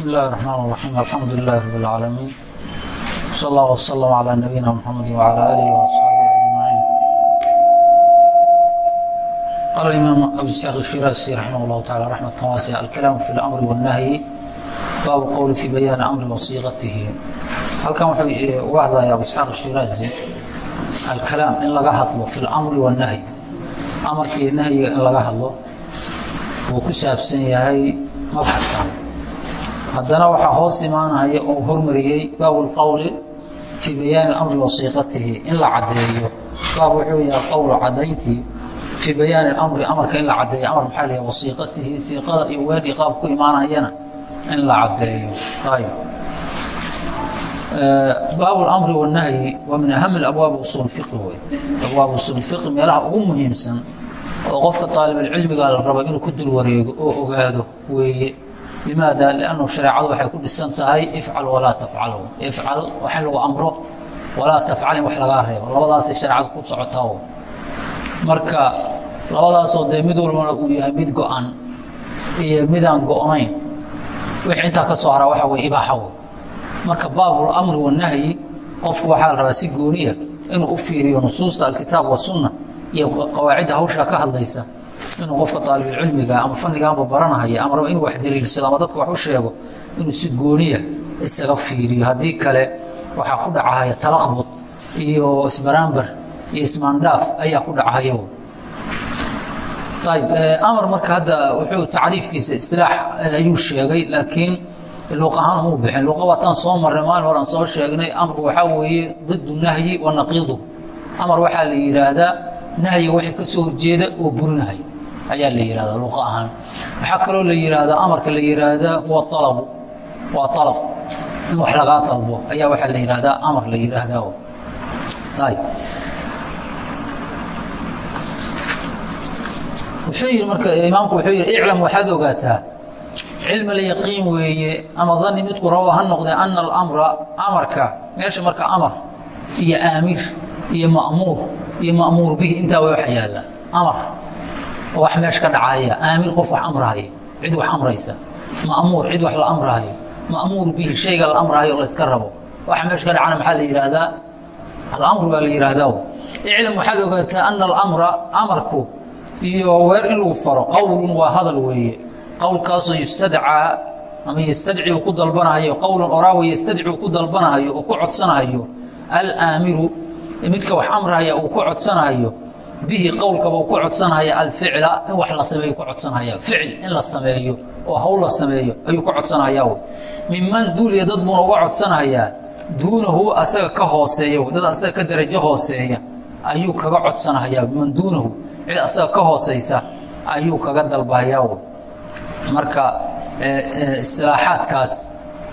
بسم الله الرحمن الرحيم الحمد لله رب العالمين صلى الله وسلم على نبينا محمد وعلى آله وأصحابه أجمعين قال الإمام أبو إسحاق الشيرازي رحمه الله تعالى رحمة واسعة الكلام في الأمر والنهي باب قول في بيان أمر وصيغته halkan wuxuu uga hadlayaa abu isxaaq shiraazi alkalaam in laga hadlo fi lamri wannahyi amarka iyo nahyiga in laga hadlo wuu ku saabsan yahay mabxadkan haddana waxaa hoos imaanaya oo hormariyey baabu lqowli fii bayaani amri wasiiqatihi in la caddeeyo baab wuxuu yahay qowlu caddayntii fii bayaani amri amarka in la caddeeyo amar maxaa layahay wasiiqatihi siiqada iyo weedhii qaab ku imaanayana in la caddeeyo ayb baab اmri والnahyi waa min aham abwaab usul fiqi wey abwaab usul fiqi meelaha ugu muhiimsan oo qofka طaalibاlcilmiga la rabo inuu ku dul wareego oo ogaado weeye limaada lannu shareecadu waxay ku dhisan tahay ifcal walaa tafcal ifcal wax in lagu amro walaa tafcal in wax lagaa reebo labadaasay shareecadu ku socotaa marka labadaasoo dee mid walbana uu yahay mid go-an iyo midaan go-nayn wixii intaa ka soo haraa waxa wey ibaaxa wey marka baabulamri wanahyi qofku waxaa la rabaa si gooniya inuu u fiiriyo nusuusta alkitaab wasunna iyo qawaacidda hawshaa ka hadlaysa inuu qofka aalibulcilmiga ama fanigaanba baranahaya ama raba inuu wax daliilsado ama dadka wax u sheego inuu si gooniya isaga fiiriyo. Haddii kale waxaa ku dhacahaya talaqbud iyo isbaraambar iyo ismaandhaaf ayaa ku dhacahaya ayb amar marka hadda wuxuu tacriifkiisa istilaax ayuu sheegay laakiin luuq ahaan muu bixin. Luuqa waataan soo marray maalin horan soo sheegnay amarku waxaa weeye didu nahyi wa naqiidu. Amar waxaa la yidhaahdaa nahyiga wixii ka soo horjeeda oo burinahay ayaa la yidhahdaa luuqa ahaan. Waxaa kaloo la yidhaahdaa amarka la yidhaahdaa waa alabu waa alab in wax lagaa dalbo ayaa waxaa la yidhaahdaa amar la yidhaahdaa ayb wuxuu yidhi marka imaamku wuxuu yidhi iclam waxaad ogaataa cilm alyaqiin weeye ama dani mid qurawa ha noqdee ana alamra amarka meesha marka amar iyo aamir iyo ma'muur iyo ma'muur bihi intaa way waxa yaallaa. Amar oo wax meesha ka dhacaya aamir qof wax amrahaya cid wax amraysa ma'muur cid wax la amrahayo ma'muur bihi shayga la amrahayo layska rabo waxa meesha ka dhacana maxaa la yidhaahdaa alamru baa la yidhaahdaa iclam waxaad ogaataa ana alamra amarku iyo weer in lagu faro qowlun waa hadal weeye. Qowlkaasoo yustadcaa ama yastadci uu ku dalbanahayo qowlan oraawa yastadci uu ku dalbanahayo oo ku codsanahayo alaamiru midka wax amrahaya uu ku codsanahayo bihi qowlkaba ku codsanahaya alficla in wax la sameeyo ku codsanahaya ficil in la sameeyo oo hawl la sameeyo ayuu ka codsanahayaa wy minman duuliya dad buuna uga codsanahayaa duunahu asaga ka hooseeya dad asaga ka darajo hooseeya ayuu kaga codsanahayaa minman duunahu cid asaga ka hooseysa ayuu kaga dalbahayaa wy marka istilaaxaadkaas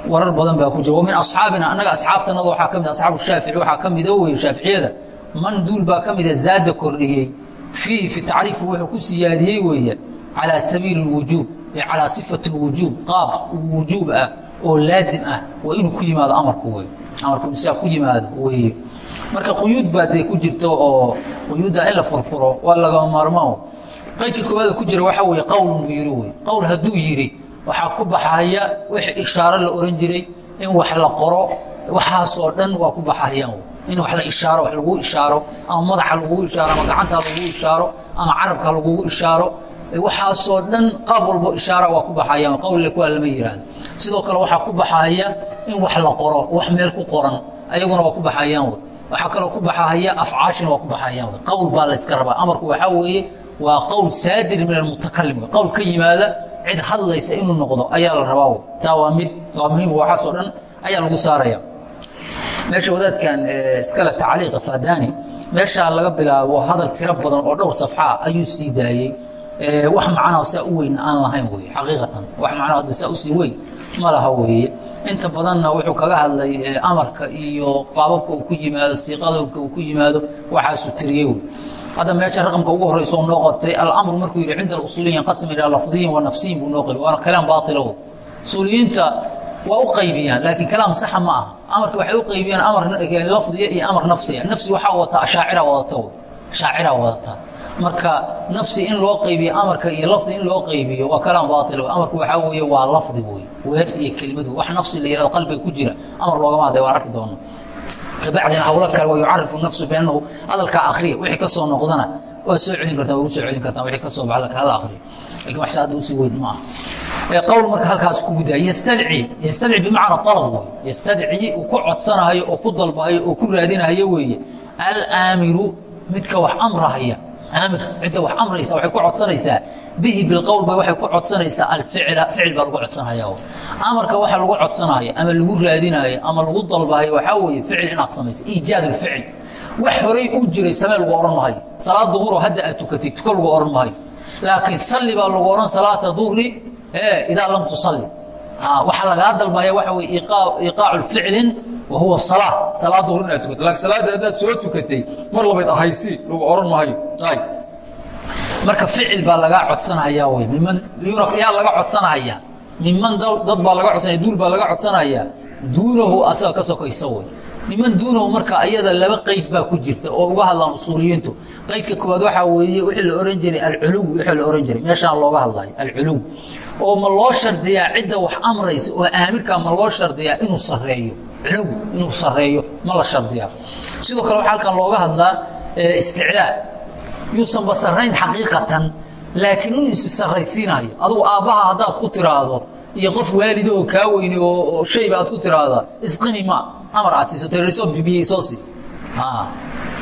warar badan baa ku jira. Wa min asxaabina annaga asxaabtanada waxaa ka mid asxaabu shaafici waxaa ka mida wey shaaficiyada man duul baa ka mida zaada kordhiyey fiihi fi tacriifi wuxuu ku siyaadiyey weeye calaa sabiili اlwujuub calaa sifati اlwujuub qaab wujuub ah oo laazim ah waa inuu ku yimaado amarku wey amarku isaa ku yimaado weeye. Marka quyuud baa dee ku jirto oo quyuudda in la furfuro waa lagama maarmaan. Qaydka koowaada ku jira waxaa weye qowlun buu yidhi wey qowl hadduu yidhi waxaa ku baxaya wixii ishaaro la ohan jiray in wax la qoro waxaasoo dhan waa ku baxayaan in wax la ishaaro wax lagu ishaaro ama madaxa lagugu ishaaro ama gacanta lagugu ishaaro ama carabka lagugu ishaaro waxaasoo dhan qaab walbo ishaara waa ku baxayaan qowlle kuwaa lama yidhaahdo sidoo kale waxaa ku baxaya in wax la qoro wax meel ku qoran ayaguna waa ku baxayaan wey. Waxaa kaloo ku baxaya afcaashina waa ku baxayaan wey. Qowl baa layska rabaa. Amarku waxaa weeye waa qowl saadir min almutakalim qowl ka yimaada cid hadlaysa inuu noqdo ayaa la rabaa taa waa mid waa muhiim waxaasoo dhan ayaa lagu saaraya meesha wadaadkan iskale tacliiqa fahdaani meeshaa laga bilaabo hadal tiro badan oo dhowr safxaa ayuu sii daayey. Wax macnaa saa u weyn aan lahayn weye xaqiiqatan. Wax macnaa hadda saa u sii weyn ma laha weeye inta badanna wuxuu kaga hadlay amarka iyo qaababka uu ku yimaado siiqadka uu ku yimaado waxaasuu tiriyey wey hadda meesha raqamka ugu horeysa oo noo qabtay alamru markuu yidhi cinda alusuuliyin yanqasim ilaa lafdiyin wa nafsiyin buu noo qabi waana kalaam baatila wey usuuliyiinta waa u qaybiyaan laakiin kalaam saxa ma aha. Amarka waxay u qaybiyaan amar lafdiya iyo amar nafsiya nafsi waxaa wata ashaacira wadata wey ashaacira wadata. Marka nafsi in loo qaybiyo amarka iyo lafdi in loo qaybiyo waa kalaam baail amarku waxaa weeye waa lafdi wey weer iyo kelimadu. Wax nafsi la yihahdo qalbiga ku jira. Amar loogama hadlay waan arki doona kabacdina hawlo kale wa yucarifu nafsu biannahu hadalkaa akhriya wixii ka soo noqdana waa soo celin kartaa waa u soo celin kartaa wixii ka soo baxa hala akhriyo. Lakin wax hadda u sii weyn ma aha. Qowl marka halkaas kugu daa ystadci ystadci bimacna alab wey ystadci uu ku codsanahayo oo ku dalbahayo oo ku raadinahayo weeye. Alaamiru midka wax amrahaya aamir cidda wax amraysa waxay ku codsanaysaa. Bihi bilqowl bay waxay ku codsanaysaa alficla ficil baa lagu codsanaya amarka waxa lagu codsanaya ama lagu raadinayo ama lagu dalbahayo waxaa weeye ficil inaad samayso iijaad alficil wax horay u jiray samee lagu odhan mahayo salaad duhuro hadda aad tukatid tuko lagu odhan mahayo laakiin salli baa lagu odhan salaata duhri idaa lam tusalli. Waxaa lagaa dalbaya waxa weye iqaacu ficlin wa huwa salaa salaad duhur inaad tukato laakiin salaadda haddaad soo tukatay mar labayd ahaysi lagu odhan mahayo marka ficil baa lagaa codsanaya wy miman yaa laga codsanaya miman dad baa laga codsanaya duul baa laga codsanaya duunahu asaga ka sokaysa wey miman duunahu marka ayada laba qeyd baa ku jirta oo uga hadlaan usuuliyiintu. Qaydka koowaad waxaa weeye wixii la ohan jiray alculuw wixii la ohan jiray. Meeshaan looga hadlayo alculuw oo ma loo shardiyaa cidda wax amraysa oo aamirkaa ma loo shardiyaa inuu sareeyo culuw inuu sareeyo ma la shardiyaa. Sidoo kale waxaa halkan looga hadlaa isticlaa yuusanba sarrayn xaqiiqatan laakiin inuu isi sarraysiinayo adugu aabbaha haddaad ku tiraahdo iyo qof waalida oo kaa weyne oo shayba aad ku tiraahda isqini ma amar aad siiso trsoo bibiyey soo si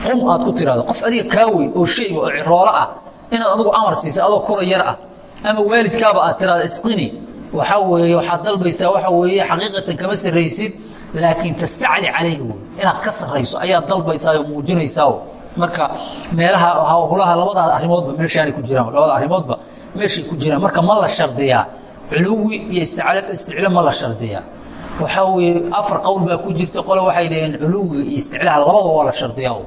qum aad ku tiraahdo. Qof adiga kaa weyn oo shayba oo ciroolo ah inaad adugu amar siisa adoo kura yar ah ama waalidkaaba aad tiraahdo isqini waxaa weeye waxaad dalbaysaa waxa weeye xaqiiqatan kama sarraysid laakiin tastacli calayhi wey inaad ka sarrayso ayaad dalbaysaa oo muujinaysaa marka meelaha hawlaha labadaas arrimoodba meeshaanay ku jiraan labada arrimoodba meeshay ku jiraan marka ma la shardiyaa culuwi iyo isticlo ma la shardiyaa. Waxaa weeye afar qowl baa ku jirta qole waxay dhaheen culuwiga iyo isticlaha labadaba waa la shardiyaa.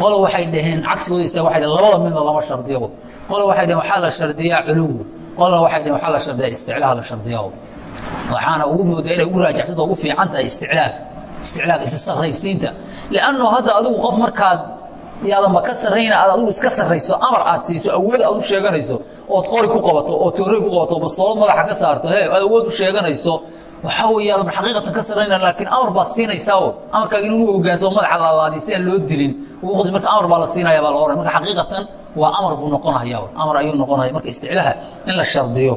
Qole waxay dhaheen cagsigooda isa waxay dhaheen labada midna lama shardiyo qole waxay dhaheen waxaa la shardiyaa culuwi. Qolena waxay dhaheen waxaa la shardiyaa isticlaha la shardiyaa. Waxaana ugu moodaa inay ugu raajaxsada ugu fiican tahay isticlaaga isticlaaga isi sarraysiinta liannu hadda adigu qof markaad yaadanba ka sarrayna aad adigu iska sarrayso amar aad siiso awood aad u sheeganayso ood qori ku qabato oo toorey ku qabato bastoolad madaxa ka saarto he aad awood u sheeganayso. Waxaa weeye aadan xaqiiqatan ka sarrayna laakiin amar baad siinaysaa amarkaaga inuu hogaansamo madaxa laalaadiy si aan loo dilin uqdi marka amar baa la siinaya baa la oranaya marka xaqiiqatan waa amar buu noqonaya amar ayuu noqonaya marka isticlaha in la shardiyo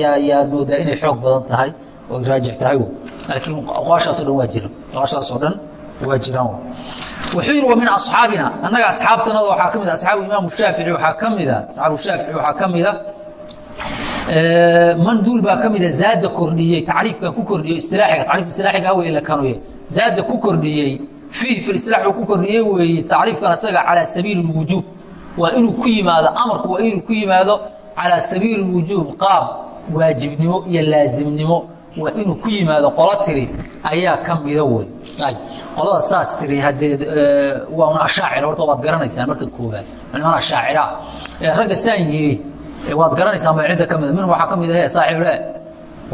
yaa yaad moodaa inay xoog badan tahay oo raajix tahay laakiin aqwaashaasoo dhan waa jiran aqwaashaasoo dhan waa jiraan wuxuu yidhi wa min asxaabina annaga asxaabtanada waxaa ka mid asxaabu imaamu shaafici waxaa ka mida asxaabu shaafici waxaa ka mida man duul baa ka mida zaada kordhiyey tacriifkan ku kordhiyey istilaaxiga tacriif istilaaxiga hawey la kanuye zaada ku kordhiyey fiihi fi isilaax uu ku kordhiyey weeye tacriifkan asaga calaa sabiili lwujuub waa inuu ku yimaado amarku waa inuu ku yimaado calaa sabiili lwujuub qaab waajibnimo iyo laasimnimo waa inuu ku yimaado qolo tiri ayaa ka mida wey qolada saas tiri hadee waa un ashaacira horta waad garanaysaan marka koobaad niman ashaacira. Ragga saan yiri waad garanaysaan ba cidda ka mida minhum waxaa ka mid ahe saaxibule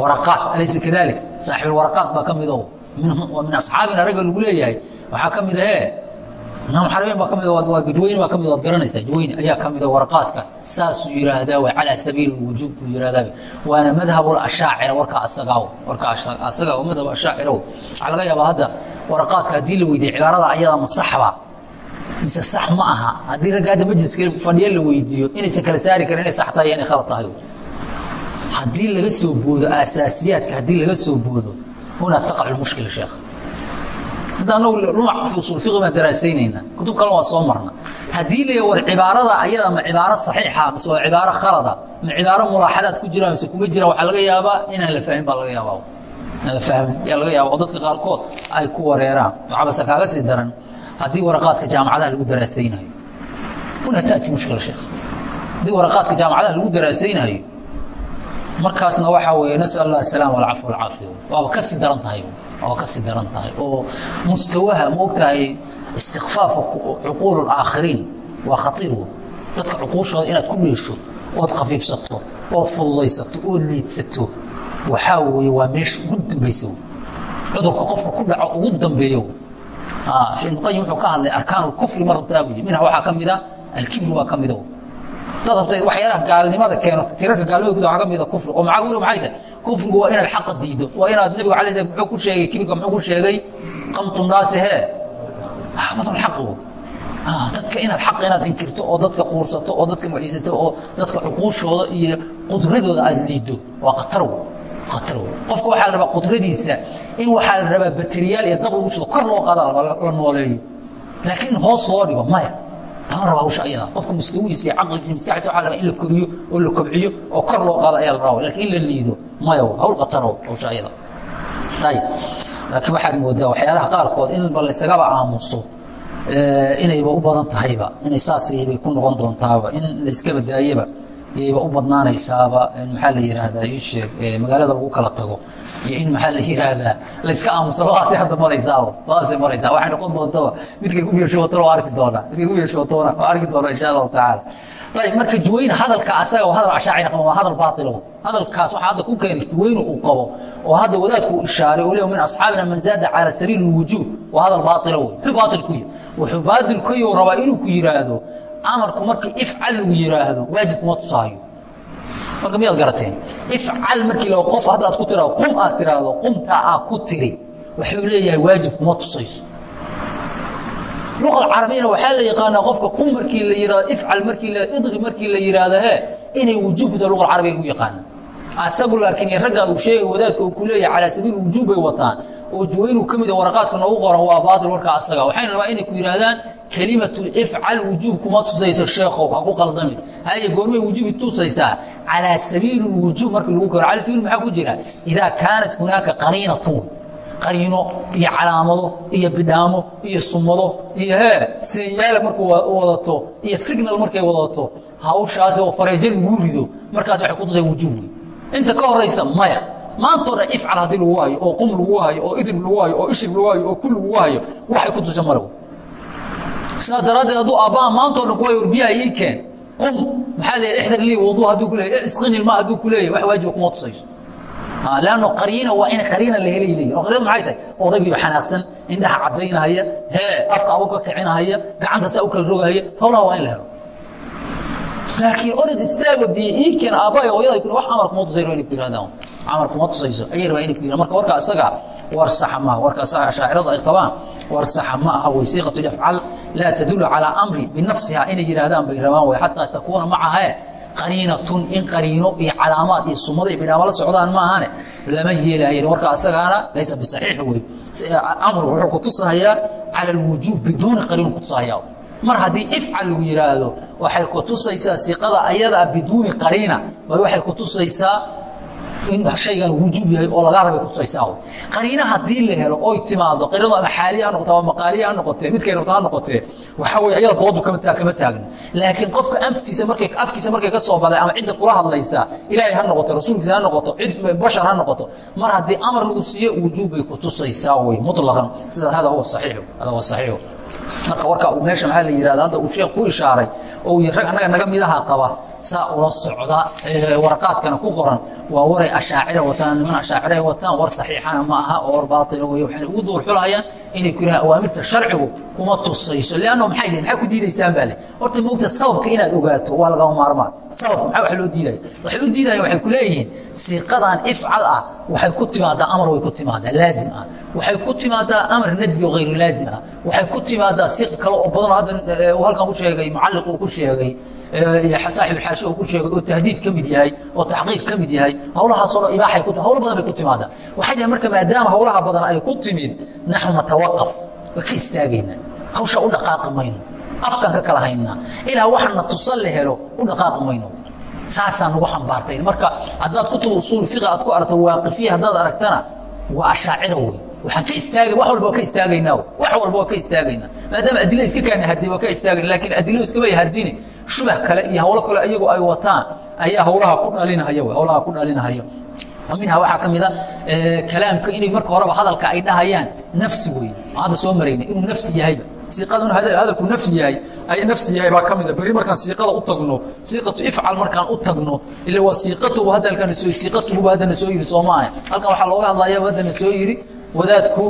waraqaat alaysa kadalik. Saaxibulwaraqaat baa ka mido min asxaabina ragga lagu leeyahay waxaa ka mid ahe imaam xarameyn baa ka mid jwayni baa ka mid waad garanaysaa jwayni ayaa ka mida waraqaadka saasuu yiraahdaa way calaa sabiili wujuub buu yirahdaa waana madhabul ashaacira warka asagaa warka asaga oo madhab ashaacira waxaa laga yaabaa hadda waraqaadka haddii la weydiiyo cibaarada ayada ma saxba mise sax ma aha haddii ragga hadda majliska fadhiyo la weydiiyo inaysan kala saari karin inay sax tahay inay khalad tahay. Haddii laga soo boodo asaasiyaadka haddii laga soo boodo huna taqacu mushkila sheekh hadda anagu lumac fi usul fiqi baan daraasaynaynaa. Kutub kale waa soo marna haddii la war cibaarada ayada ma cibaaro saxiixa mise waa cibaaro khalada ma cibaaro mulaaxadaad ku jiraan mise kuma jiraan waxaa laga yaabaa inaan la fahmin baa laga yaabaa. Inaan la fahmin yaa laga yaaba oo dadka qaarkood ay ku wareeraan. Base kaaga sii daran. Haddii waraqaadka jaamacadaha lagu daraasaynayo. Huna taati mushkila sheekh haddii waraqaadka jaamacadaha lagu daraasaynayo markaasna waxaa weeye nasal allah asalaam walcafwa walcaafiya waaba ka sii daran tahay waa ka sii daran tahay oo mustawaha ma ogtahay istikfaafa cuquul aakhiriin waa khaiir wey dadka cuquushooda inaad ku dheesho ood khafiifsato ood fududaysato ood liidsato waxaa weeye waa meesha ugu dambaysa cudurka qofka ku dhaco ugu dambeeyo ibnuqayim wuxuu ka hadlay arkaan kufri mar rabtaa buyi minha waxaa ka mid a alkibru baa ka mido dad horta waxyaalaha gaalnimada keeno tirarka gaalnimada guda waxaa ka mida kufri. Oo maxaa weli maxay tahay kufrigu waa inaad xaqa diido waa inaad nabigu alay slam muxuu ku sheegay kibirka muxuu ku sheegay qamtu naasi hee. Ahmadul xaqi dadka inaad xaq inaad inkirto oo dadka quursato oo dadka muciisato oo dadka cuquushooda iyo qudradooda aad liiddo waa khatar khatar qofka waxaa la rabaa qudradiisa in waxaa la rabaa bateriyaal iyo dab lagu shido kor loo qaada la nooleeyo. Laakiin hoos loo dhigo maya lama raba hawsha ayada qofka mustawigiisa iyo caqligiisa maskaxdiisa waxaa la rabaa in la koriyo oo la kobciyo oo kor loo qaado ayaa la rabaa laakiin in la liido maya hawl khataro hawsha ayada. Ayib laakiin waxaad moodaa waxyaalaha qaarkood in ba laysagaba aamuso inayba u badan tahayba inay saasbay ku noqon doontaaba in layska badaayaba yayba u badnaanaysaaba maxaa la yidhaahdaa ii sheeg magaalada lagu kala tago iyo in maxaa la yidhaahdaa layska aamuso labadaasay hadda maraysaaba labadaasay maraysaa waxay noqon doontaba midkay ku biirsho watona waa arki doonaa midkay ku biirsho watona waa arki doonaa insha allahu tacaala. Ayib marka juwayne hadalka asaga waa hadal cashaacina qaba waa hadal baatilow hadalkaas waxaa hadda ku keenay juwayne uu qabo oo hadda wadaadku uu ishaaray oo leeyahay min asxaabina man zaada cala sabiili lwujuub waa hadal baatilo wey muxuu baatil ku yahay wuxuu baatil ku yahay rabaa inuu ku yidhaahdo amarku markii ifcal lagu yidhaahdo waajib kuma tusaayo. Marka miyaad garateen? Ifcal markii la qof haddaad ku tiraado qum aad tiraahdo qumtaa aa ku tiri wuxuu leeyahay waajib kuma tusayso. Luqa carabiyana waxaa la yaqaanaa qofka qum markii la yihahdo ifcal markii idri markii la yidhaahdo he inay wujuub ku tahay luqa carabiga lagu yaqaana asagu laakiin raggaa uu sheegay wadaadka uu ku leeyahay calaa sabiil wujuub bay wataan. Oo juwaynuu ka mida waraqaadka noogu qoran waa baatil warkaa asaga. Waxayna rabaa inay ku yidhaahdaan kelimatu ifcal wujuub kuma tusayso sheekhow ha ku qaldamin haye goormay wujuubi tusaysaa. Calaa sabiili wujuub markii lagu karo cala sabiil maxaa ku jira? Idaa kaanat hunaaka qariinatun. Qariino iyo calaamado iyo bidhaamo iyo sumado iyo hee senyaala markuu wadato iyo signal markay wadato hawshaasi oo fareejo lagu rido markaas waxay ku tusay wujuub. wey inta ka horaysa maya maantoo dhan ifcal haddii lagu hayo oo qum lagu hayo oo idrib lagu hayo oo ishib lagu hayo oo kul lagu hayo waxay ku tusa male sidaa daraaddeed hadduu aabbaha maantoo dhan kuwaay warbiyaha ii keen. Qum maxaa leeyahay ixdar lii wuduu hadduu ku leeyahay isqini ilma hadduu ku leeyahay wax waajiba kuma tusayso. Lanno qariina waa in qariina la helay leeyihiin oo qariinadu maxay tahay? Odaygiyo xanaaqsan indhaha caddaynahaya hee afka abu ka kicinahaya gacanta saa u kala rogahaya howlaha waa in la helo laakiin orod istaago biyo ii keena aabbahay hooyaday ku wax amar kuma tusayro inay ku yidhahdaan. Amar kuma tusayso ayay rabaa inay ku yidhahdaan. Marka warka isaga war saxa maaha warka isaga ashaaciradu ay qabaan war saxa ma aha way siiqatu afcal laa tadullu calaa amri binafsiha inay yidhaahdaan bay rabaan way xataa takuuna macaha qariinatun in qariino iyo calaamaad iyo sumado iyo bidhaamo la socdaan maahane lama yeelahayn warka asagaana laysa bisaxiix wey amr wuxuu ku tusahayaa cala alwujuub biduuni qariin ku tusahayaa mar haddii ifcal lagu yidhaahdo waxay ku tusaysaa siqada ayadaa biduuni qariina waxay ku tusaysaa in shaygan wujuub yahay oo lagaa rabay kutusaysaa qariina haddii la helo oy timaado qariinadu ama xaaliya ha noqote ama maqaaliya ha noqotee midkay rabto ha noqotee waxaa weye ayada doodu kama taa kama taagna. Laakiin qofka afkiisa markay afkiisa markay ka soo baday ama cidda kula hadlaysa ilaahay ha noqoto rasuulkiisa ha noqoto cid bashar ha noqoto mar haddii amar lagu siiyo wujuub bay kutusaysaa wey mutlaqan. Sida hada huwa saxiixu hada huwa saxiixu marka warka meesha maxaa la yidhahda hadda uu sheekh ku ishaaray oo uu rag annaga naga midaha qaba saa ula socda waraqaadkana ku qoran. Waa waray ashaacira wataan niman ashaacira wataan war saxiixana ma aha oo war baatila wey waxay ugu duur xulahayaan inay ku yidhahaan awaamirta sharcigu kuma tusayso leanno maxay leeyihiin maxaa ku diidaysaan baa le horta moogta sababka inaad ogaato waa lagama maarmaan. Sababka maxaa wax loo diidaya waxay u diidayaan waxay ku leeyihiin siiqadan ifcal ah waxay ku timaadaa amar way ku timaadaa laazim ah. Waxay ku timaadaa amar nadbi oo hayru laazim ah. Waxay ku timaadaa siiq kale oo badanoo hadda uu halkan ku sheegay mucalliq uu ku sheegay saaxib alxaashi uu ku sheegay oo tahdiid ka mid yahay oo taxqiiq ka mid yahay howlahaasoo dhan ibaaxay ku howlo badan bay ku timaadaa waxay dhahay marka maadaama howlaha badan ay ku timid naxnu natawaqaf waa ka istaagaynaa hawsha u dhaqaaqi mayno. Afkaan ka kala haynaa ilaa waxana tusan la helo u dhaqaaqi mayno. Saasaa nagu xambaartay. Marka haddaad kutub usuul fiqi aad ku aragto waaqifiya haddaad aragtana waa ashaacira wey waxaan ka istaagay wax walba waa ka istaagaynaa. Wax walba waa ka istaagaynaa. Maadaama adila iska kaana hardiy waa ka istaagayna laakiin adilo iskabay hardini shubah kale iyo hawlo kale iyagu ay wataan ayaa hawlaha ku dhalinahaya hawlaha ku dhalinahaya minha waxaa ka mida kalaamka inay marka horeba hadalka ay dhahayaan nafsi wey hadda soo maraynay inuu nafsi yahayba siiqada inuu hadalku nafsi yahay ay nafsi yahay baa ka mida berri markaan siiqada u tagno siiqatu ifcal markaan u tagno ila waa siiqatubu hadda halkan soo siiqatububa haddana soo yiri soo maaha. Halkan waxaa looga hadlayaa haddana soo yiri wadaadku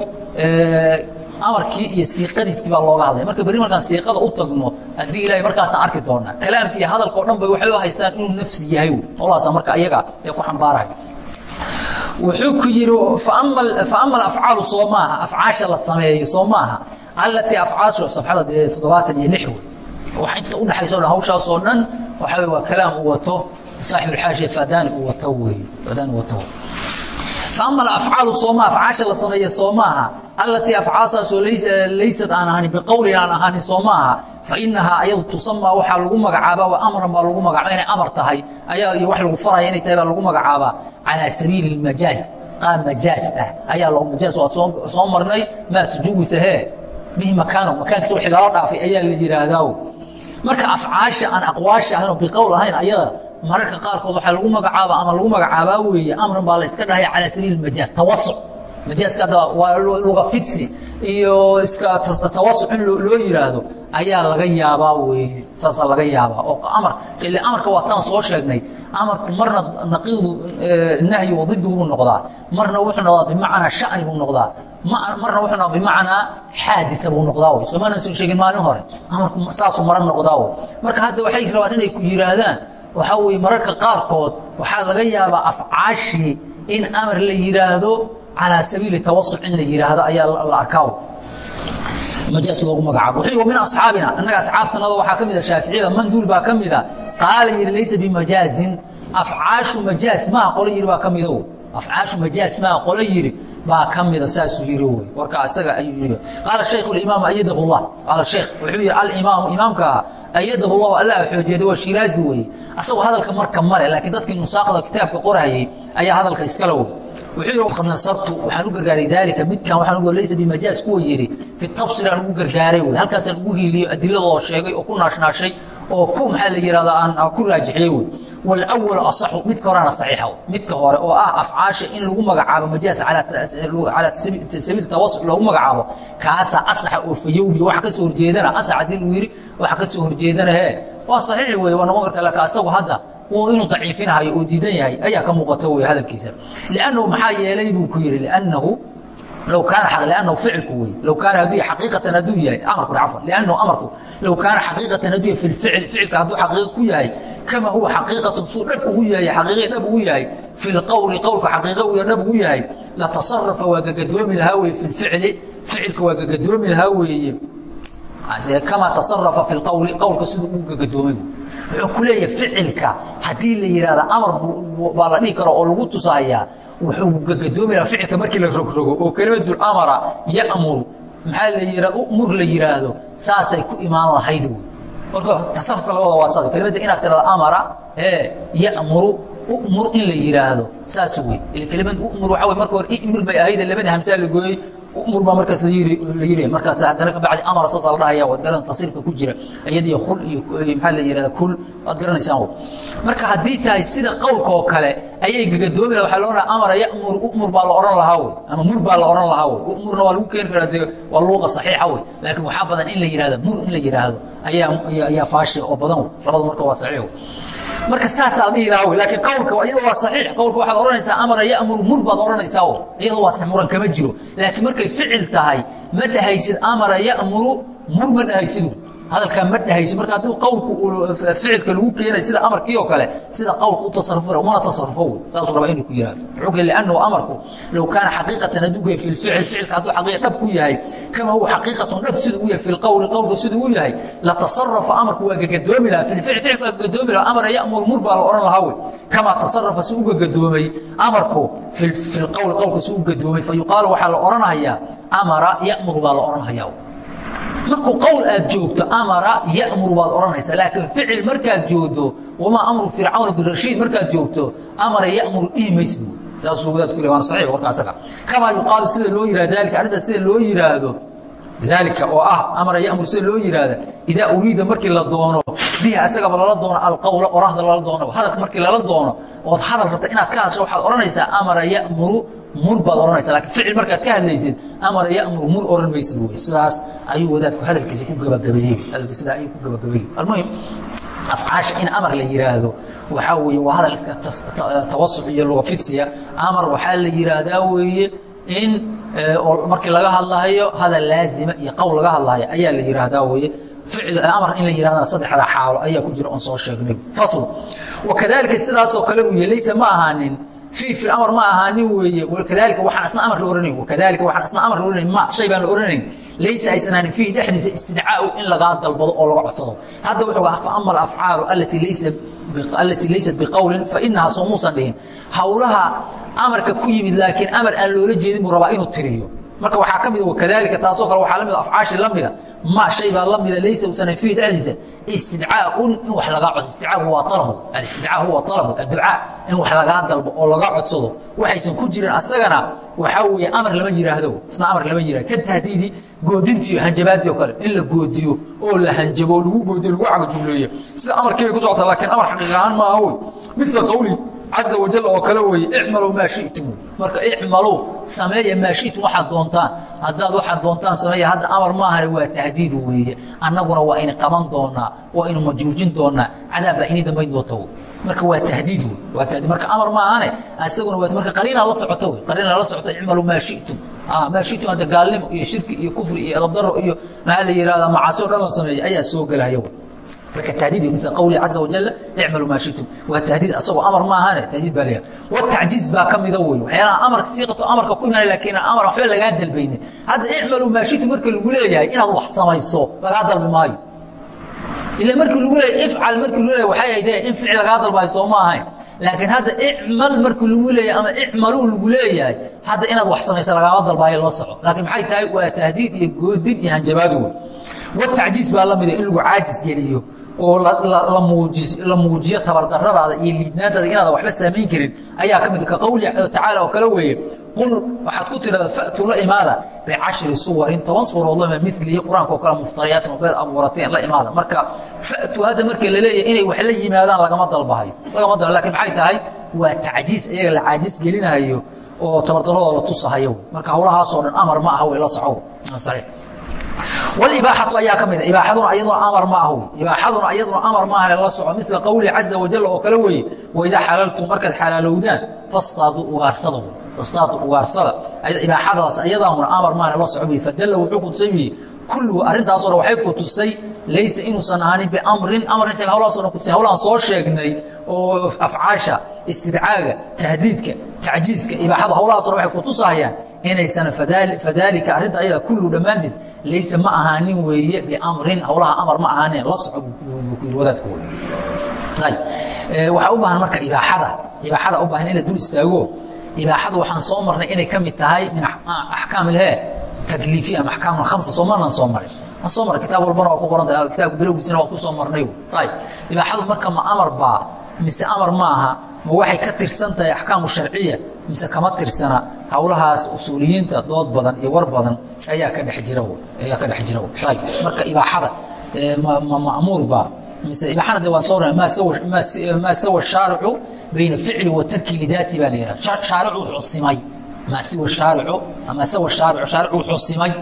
amarkii iyo siiqadiisi baa looga hadlaya marka berri markaan siiqada u tagno haddii ilahay markaasaan arki doonaa kalaamka iyo hadalka o dhan bay waxay u haystaan inuu nafsi yahay olaasa marka iyaga ee ku xambaarahay wuxuu ku yidhi faama alafcaalu soo maaha afcaasha la sameeyo soo maaha allatii afcaashu safxada dee toddobaatan iyo lix wey wax inta udhexayso dhan hawshaasoo dhan waxaa wey waa kalaam uu wato saaxib alxaashiya fadaani uu wato wey fadaani wato faama alafcaalu sooma afcaasha la sameeye soo maaha allatii afcaashaasoo laysad aan ahanin biqowlin aan ahanin soo maaha fainahaa ayadu tusamaa waxaa lagu magacaabaa wa amran baa lagu magacaaba inay amar tahay ayaa iyo wax lagu faraya inay tahay baa lagu magacaabaa calaa sabiili اlmajaaz qaab majaaz ah ayaa loo majaaz waa soo marnay maa tujuwisa hee bihi makaano makaankiisa wixii lala dhaafay ayaa la yidhaahdaa marka afcaasha aan aqwaasha ahayn oo biqowl ahayn ayada mararka qaarkood waxaa lagu magacaaba ama lagu magacaabaa weeye amran baa la iska dhahaya calaa sabiili majaaz tawasuc majaaska hadda waa luga fidsi iyo iska tawasuc in loo yidhaahdo ayaa laga yaabaa weeye saasaa laga yaabaa. Oo amar ile amarka waa taan soo sheegnay amarku marna naqiidu nahyi wadiduhu buu noqdaa marna wuxuu noqdaa bimacnaa shani buu noqdaa marna wuxuu noqdaa bimacnaa xaadisa buu noqdaa wey soomaanan soo sheegin maalin hore amarku saasuu mara noqdaa wey marka hadda waxay rabaan inay ku yidhaahdaan waxaa weye mararka qaarkood waxaa laga yaabaa afcaashii in amar la yidhaahdo calaa sabiili tawasuc in la yidhaahdo ayaa la arkaa majaas loogu magacaabo. Wuxuu min asxaabina. Annaga asxaabtanada waxaa ka mida shaaficiyada manduul baa ka mida qaala yidhi laysa bimajaazin afcaashu majaaz maha qolo yidhi baa ka mida afcaashu majaaz maha qolo yidhi baa ka mida saasuu yidhi wey warka isaga ayuu yidhi qaala shaykhu limaam ayadahu llah qaala sheekh wuxuu yidhi alimaamu imaamka ayadahu llahu allah xoojeeda waa shiraazi weeye asagoo hadalka marka mare laakiin dadkii nusaaqda kitaabka qorahayay ayaa hadalka iskala wey wuxuu yidhi qad nasartu waxaan u gargaaray daalika midkan waxaan laysa bimajaaz kuwa yidhi fi tabsir aan ugu gargaaray wey halkaasaan ugu hiiliyo adiladoo sheegay oo ku naashnaashay oo ku maxaa la yidhahdaa aan ku raajixiyey wey walawalu asaxu midka horena saxiixa midka hore oo ah afcaasha in lagu magacaabo majaaz calaa sabiil tawasuc loogu magacaabo kaasaa asaxa oo fayowbi waxa ka soo horjeedana asax haddii lagu yidhi waxa ka soo horjeedana hee. Waa saxiix wey waa noqon karta laakiin asagu hadda inuu daciifinahayo oo diidan yahay ayaa ka muuqata wey hadalkiisa. Lannahu maxaa yeelay buu ku yidhi lannahu low kaana lannahu ficilku wey low kaana hadduu xaqiiqatan hadduu yahay amarku cafwan lannahu amarku low kaana xaqiiqatan hadduu yahay fi lficil ficilka hadduu xaqiiqa ku yahay kama huwa xaqiiqatun suu dhab ugu yahay xaqiiqii dhab ugu yahay fi lqowli qowlka xaqiiqa uya dhab ugu yahay latasarafa waa gagadoomi lahaa weye fi lficili ficilka waa gagadoomi lahaa weeye kamaa tasarafa fi lqowli qowlka siduu ugu gagadoomay wuxuu ku leeyahay ficilka haddii la yidhahda amar baa la dhihi karo oo lagu tusahayaa wuxuu gagadoomi lahaa ficilka markii la rogrogo oo kelimadu amara ya'muru. Maxaa la umur la yidhaahdo saasay ku imaan lahayd marka tasarufka labada waa saas kelimadda inaad tirahdo amara ee ya'muru umur in la yidhaahdo saas wey kelimad umur waxaa wey marka hore imir bay ahayd. Labada hamsaa la gooyey umur baa markaas la yiri markaas haddana kabacdi amar saasa la dhahaya waad garanaysa tasiirka ku jira. Iyadiyo khul iyo maxaa la yidhahda kul waad garanaysaan marka haddii tahay sida qowlka oo kale ayay gagadoomi laha waxaa la odhanaya amara ya'mur umur baa la odhan lahaa wey ama mur baa la odhan lahaa wey umurna waa lagu keeni karaa dee waa luuqa saxiixa wey laakiin waxaa badan in la yidhahdo mur in la yidhaahdo ayaa ayaa faashi oo badan wey labada marka waa saxiix marka saasaa dhihi lahaa laakiin qowlka iyada waa saxiix. Qowlka waxaad odhanaysaa amara ya'muru mur baad odhanaysaa. Iyada waa sax muran kama jiro. Laakiin markay ficil tahay ma dhahaysid amara ya'muru mur ma dhahaysid hadalkaa ma dhahaysid marka haddii qowlku ficilka lagu keenay sida amarkii oo kale sida qowlka u tasarufo umana tasarufo wey saasuu rabaa inuu ku yihahdo wuxuu kale liannahu amarku low kaana xaqiiqatan hadduu yahay fi lficil ficilka hadduu xaqiiqa dhab ku yahay kama huwa xaqiiqatun dhab siduu u yahay fi lqowli qowlka siduu u yahay latasarafa amarku waa gagadoomi lahaa. Fi lficil ficilka waa gagadoomi lahaa. Amara ya'muru mur baa la odhan lahaa wey kamaa tasarafa si u gagadoomay amarku fi lqowli qowlka si u gadoomay fa yuqaalu waxaa la odhanahayaa amara ya'muru baa la odhanahayaa markuu qowl aad joogto amara ya'muru baad odhanaysa laakiin ficil markaad joogto wamaa amru fircawna birashiid markaad joogto amara ya'muru dhihi wadaad ku le waana saxiix warka asaga. Kamaa yuqaalu sida loo yihahdo dalika arrintaas sida loo yidhaahdo dalika oo ah amara ya'muru sida loo yidhaahda idaa uriida markii la doono bihi asagaba lala doono alqowla qorahda lala doonaba hadalka markii lala doono ood hadal rabta inaad ka hadasho waxaad odhanaysaa amara ya'muru mur baad odhanaysa lakiin ficil markaad ka hadlaysid amara ya'muru mur odhan maysid wey sidaas ayuu wadaadku hadalkiisa ku gabagabeeyey hadalki sidaa ayuu ku gabagabeeyey. Almuhim afcaasha in amar la yidhaahdo waxaa weeye waa hadalka tawasuc iyo luga fidsiya amar waxaa la yidhaahdaa weeye in markii laga hadlahayo hadal laazima iyo qowl laga hadlahayo ayaa la yidhaahdaa weye amar in la yirahdana saddexda xaalo ayaa ku jira oon soo sheegnay. Fasl. Wakadalika sidaasoo kale buu laysa ma ahaanin fi amar ma ahaanin weeye kadalika waxaan isna amar la oranayn wakadalika waxaan isna amar la oranayn ma shay baan la oranayn laysa aysan ahaanin fiihi dhexdiisa istidcaau in lagaa dalbado oo laga codsado hadda wuxuu fa ama alafcaalu alatii laysa alatii laysat biqowlin fainahaa soo muusan dhihin howlaha amarka ku yimid laakiin amar aan loola jeedin buu rabaa inuu tiriyo marka waxaa ka mida wakadalika taasoo kale waxaa lamida afcaashi lamida ma shay baa lamida laysa usanan fiihi dhexdiisa istidcaaun in wax lagaa codso istidcaagu waa alabu alistidcaa huwa alabu adducaa in wax lagaa dalbo oo laga codsado. Waxaysan ku jirin asagana waxaa weeye amar lama yiraahdo. Isna amar lama yiraahdo ka tahdiidi goodintii hanjabaadii oo kale in la goodiyo oo la hanjabo lagu goodiyo lagu cagajugleeyo sida amarkii bay ku socota laakiin amar xaqiiq ahaan maaha wey mila qawli caza wajal oo kale weeye icmaluu maa shitum. Marka icmaluu sameeya maa shitum waxaad doontaan. Haddaad waxaad doontaan sameeya hadda amar maahane waa tahdiid weeye. Annaguna waa ini qaban doonaa waa inu majuujin doonaa. Cadaab baa inii dambayn doonta marka waa tahdiid wey waa tahdiid. Marka amar maahane isaguna waa marka qariinaa la socota wey qariinaa la socota icmaluu maa shitum. Maa shitum hadda gaalnimo iyo shirki iyo kufri iyo edabdaro iyo maxaa la yihahdaa macaasi o dhan la sameeya ayaa soo gelaya marka tahdiid mil qawlihi caza wajal icmalu maa shitum. Waa tahdiid asagoo amar maahane tahdiid baa leeyahay watacjiiz baa ka mida wey waxyaalaha amarka siiqato amarka ku imanay laakiin amar waxba lagaa dalbaynin hadda icmalu maa shitum marka lagu leeyahay inaad wax samayso lagaa dalbi maayo. Ila markii lagu leeyahay ifcal markii lagu leeyahay waxay ahayd in ficil lagaa dalbayo soo ma ahayn. Laakiin hadda icmal markii lagu leeyahay ama icmaluu lagu leeyahay hadda inaad wax samaysa lagaama dalbaayo la soco. Laakiin maxay tahay? Waa tahdiid iyo goodin iyo hanjabaad wey watacjiiz baa la mida in lagu caajis geliyo oo la muujiyo tabardaradaada iyo liidnaantaada inaada waxba saamayn karin ayaa ka mid ka qowli tacaala oo kale weeye. Qul waxaad ku tidhahda fa'tuu la imaada bicashri suwarin toban suuradoodlama miliyo qur'aanka oo kale muftariyaatin oo beed abuurateen la imaada. Marka fa'tuu hadda marka la leeyahay inay wax la yimaadaan lagama dalbahayo lagama dalba laakiin maxay tahay? Waa tacjiis iyaga la caajis gelinahayo oo tabardaradoo la tusahayo. Marka howlahaasoo dhan amar ma aha way la soco sariix wlibaaxatu ayaa ka mida ibaaxaduna ayaduna amar ma ah ibaaxaduna ayaduna amar maahane la soco mila qowlihi caza wajal oo kale weeye waidaa xalaltum markaad xalaalowdaan fastaadu ugaarsada fastaadu ugaarsada ibaaxadaas ayadaahuna amar maahane la soco wey fadalla wuxuu ku tusay kulluhu arrintaasoo dhan waxay ku tusay laysa inuusan ahaanin biamrin amr hawlahaasoo dhan ku tusay. Hawlahan soo sheegnay oo afcaasha istidcaaga tahdiidka tacjiiska ibaaxada hawlahaasoo dhan waxay ku tusahayaan inaysan fadaalika arrinta ayada kullu dhammaantiis laysa ma ahaanin weeye biamrin hawlaha amar ma ahaanin la soco wadaadku waxaa u baahan marka ibaaxada ibaaxada u baahan in la dul istaago. Ibaaxadu waxaan soo marnay inay ka mid tahay min axkaam ilhee takliifiya ama axkaam alkhamsa soo maray ma soo maray kitaab walbana waa ku qoran tahay kitaabka bilowgiisana waa ku soo marnay ayib ibaaxadu marka ma amar baa mise amar ma aha ma waxay ka tirsan tahay axkaamu sharciya mise kama tirsana howlahaas usuuliyiinta dood badan iyo war badan ayaa ka dhex jira ayaa ka dhex jira ayib marka ibaaxada ma ma'muur baa mise ibaaxana de waan soo maa sawa shaaricu bayna ficli wa tarki lidaati baa la yidhaha shaaricu wuxuu simay maa siwa shaaricu ama sawa shaaricu shaaricu wuxuu simay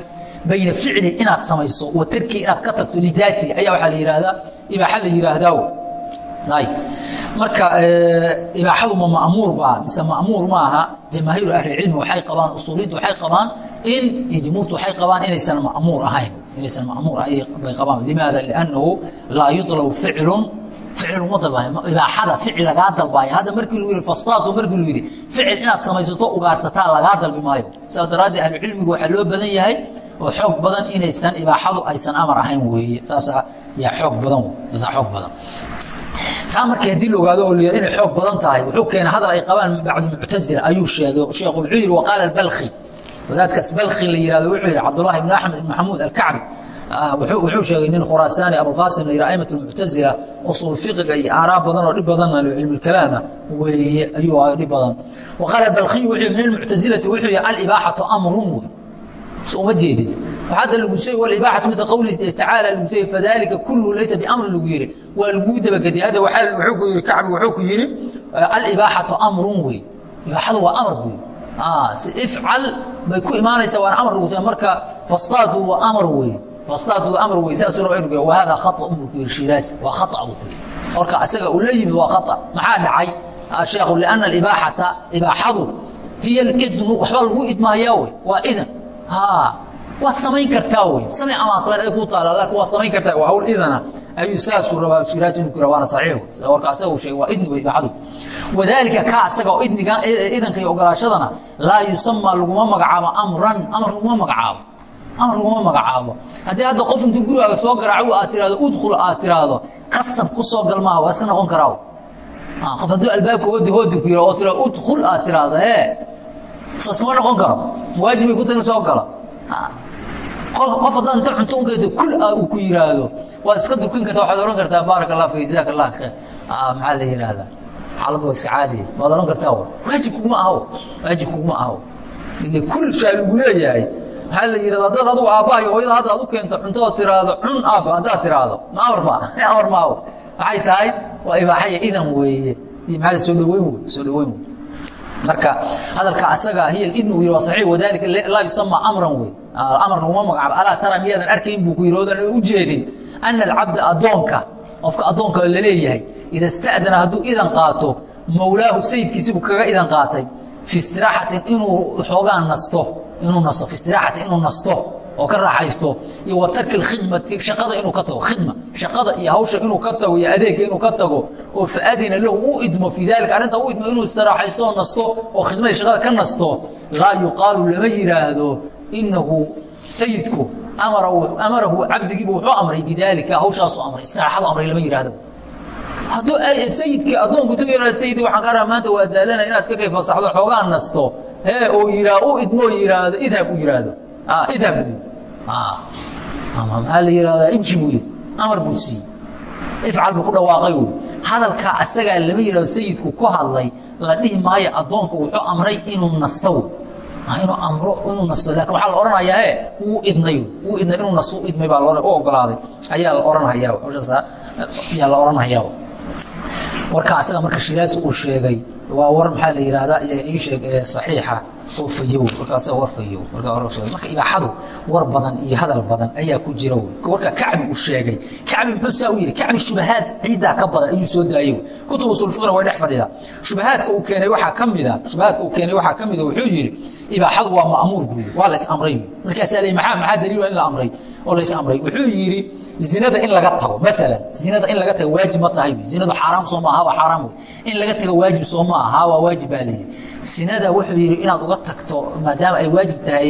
bayna ficli inaad samayso wa tarki inaad ka tagto lidaati. Ayaa waxaa la yidhaahdaa ibaaxa la yidhaahdaa marka ibaaxadu ma ma'muur baa mise ma'muur ma aha jamaahiiru ahlicilmi waxay qabaan usuuliyiintu waxay qabaan in jumhuurtu waxay qabaan inaysan ma'muur ahayn. Inaysan ma'muur bay qabaan. Limaada? Liannahu laa yudlabu ficlun ficil uma dalbaayo ibaaxada ficil lagaa dalbaayo. Hadda markii lagu yidhi fastaadu markii lagu yidhi ficil inaad samaysato ugaarsataa lagaa dalbi maayo. Saas daraaddeed ahlucilmigu waxaa loo badan yahay oo xoog badan inaysan ibaaxadu aysan amar ahayn weeye. Saasaa yaa xoog badan saasaa xoog badan. Taa markii haddii la ogaado oo la inay xoog badan tahay wuxuu keenay hadal ay qabaan bacdu muctazila ayuu sheegay. Sheekhu wuxuu yidhi waqaala albalkhi. Wadaadkaas balkhi la yihahdo wuxuu yidhi cabdullahi ibn axmed ibn maxamuud alkacbi wuxuu sheegay nin khuraasaani abulqaasim la yidhaha aimat usul fiqiga iyo aaraa badan oo dhib badanna cilmulkalaama weeye ayuu ahay dhib badan. Waqaala albalkhiyu wuxuu min almuctazilati wuxuu yidhi alibaaxatu amrun wey so uma jeedid hadda lagu sheeg walibaaxatu mila qawli tacaala lagu sheegay fadalika kulluhu laysa biamri lagu yidhi. Waa laguu dabagediyay hadda wuxuu ku yidhi kacbi wuxuu ku yidhi alibaaxatu amrun wey ibaaxadu waa amar wey ifcal bay ku imaanaysaa waana amar lagu sheegay marka fastaadu waa amar wey hada shiraasi waa marka asaga uu la yimid waa khata maxaa dhacay sheekhu liana alibaaxata ibaaxadu hiya alidnu waxbaa lagu idmahayaa wey waa idan waad samayn kartaa wey samay amaa samayn ku taala laakin waad samayn kartaa waa hawl idana ayuu saasuu rabaa shiraas inuu ku yira waana saxiix warka asaga uu sheegay waa idni wey ibaxadu wadaalika ka asaga idniga idanka iyo ogolaashadana laa yusamaa laguma magacaabo amran amar laguma magacaabo amar laguma magacaabo. Haddii hadda qof intuu gurigaaga soo garaaco aad tiraahdo udkhul aad tiraahdo qasab ku soo gal maaha waa iska noqon karaa qof hadduu albaabka hoodi hoodi ku yira oo tira udkhul aad tiraahdo hee soo isma noqon karo. Waajibay ku tahin soo gala. Qof haddaad inta cunto unkeedo kul ah uu ku yiraahdo waad iska durkin kartaa waxaad ohan kartaa baaraka allah fik jazaak allah khair maxaa la yidhaahdaa xaaladdu waa iska caadiya waad ohan kartaa waajib kuguma aho waajib kuguma aho ile kul shaa lagu leeyahay maxaa la yidhahda haddaad adigu aabbaha iyo hooyada hadda ad u keento cunto oo tiraahdo cun aabba haddaad tiraahdo. Ma amar ma amar maaho maxay tahay waa ibaaxaya idan weeye. La soo dhaweyn wey soo dhaweyn wey marka hadalka asaga hiy idn uu yii waa saxiix wadalika laa yusama amran wey amar laguma magacaabo alaa tara miyaadan arkayn buu ku yidhi oodan u jeedin. Ana alcabda addoonka qofka addoonka la leeyahay ida sta'dana hadduu idan qaato mawlaahu sayidkiisibuu kaga idan qaatay. Fi istiraaxatin inuu xoogaa nasto inuu nasto fi istiraaxatin inuu nasto oo ka raaxaysto iyo wa tarki اkhidmati shaqada inuu ka tago khidma shaqada iyo hawsha inuu ka tago iyo adeegga inuu ka tago oo faadina lahu u idmo fii dalika arrinta u idmo inuu istiraaxaysto oo nasto oo khidmada shaqada ka nasto laa yuqaalu lama yidhaahdo inahu sayidku amarahu cabdigiiba wuxuu amray bidaalika hawshaasu amray istiraaxadu amray lama yidhaahdo hadduu sayidkii addoonku tag sayidi waxaan kaa rabaa maanta waa daalana inaad iska kay fasaxdo xoogaa nasto u idmoo yidhaahdo idhab u yidhaahdo idhab buu maxaa la yidhahdaa imshi buu yidhi amar buu siiyey. Ifcal buu ku dhawaaqay wy hadalkaa asagaa lama yidhahdo sayidku ku hadlay la dhihi maayo addoonku wuxuu amray inuu nasto. Wy inuu amro inuu nasto. Lakin waxaa la odhanayaa e wuu idnay wuu idnay inuu nasto u idmay baa u ogolaaday. Ayaa la odhanayaa hawshaas ayaa la odhanayaa. Warkaa asaga marka shiraasi uu sheegay waa war maxaa la yidhaahdaa? Ii sheeg saxiixa oo fayow marka asaga war fayow marka marka ibaaxadu war badan iyo hadal badan ayaa ku jira warka kacbi uu sheegay. Kacbi muxuu saa u yidhi kacbi shubahaad ciiddaa ka badan ayuu soo daayey kutub usul fiqna way dhex fadhidaa. Shubahaadka uu keenay waxaa ka mida shubahaadka uu keenay waxaa ka mida wuxuu yidhi ibaaxadu waa ma'muur buu yidhi. Waa la is amray. Markaasaa leey maxaa maxaa daliil in la amray? Oo la is amray. Wuxuu yidhi zinada in laga tago maalan zinada in laga tago waajib ma tahay. Zinadu xaaraam soo maaha waa xaaraam wey in laga tago waajib soo ma aha waa waajib baa layidhi sinada wuxuu yidhi inaad uga tagto maadaama ay waajib tahay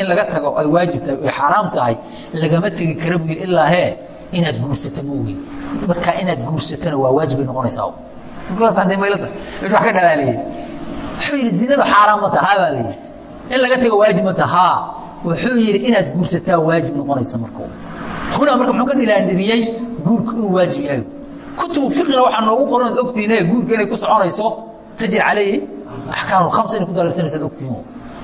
in laga tago ay waajib tahay ay xaaraam tahay lagama tegi kara buy ilaa hee inaad guursato moogi marka inaad guursatona waa waajib bay noqonaysaa wax ka dhalaaliyey wuxuu yidhi zinadu xaaraam ma tahaa baa layidhi in laga tago waajib ma tahaa wuxuu yidhi inaad guursataa waajib noqonaysa marka huna marka muxuu ka dhilaandhiriyey guurku inuu waajib yahay. Kutubu fiqina waxaa noogu qoran od ogtiine guurka inay ku soconayso tajir alayhi akaam ams ina ku dalabsanaysaa ogtimo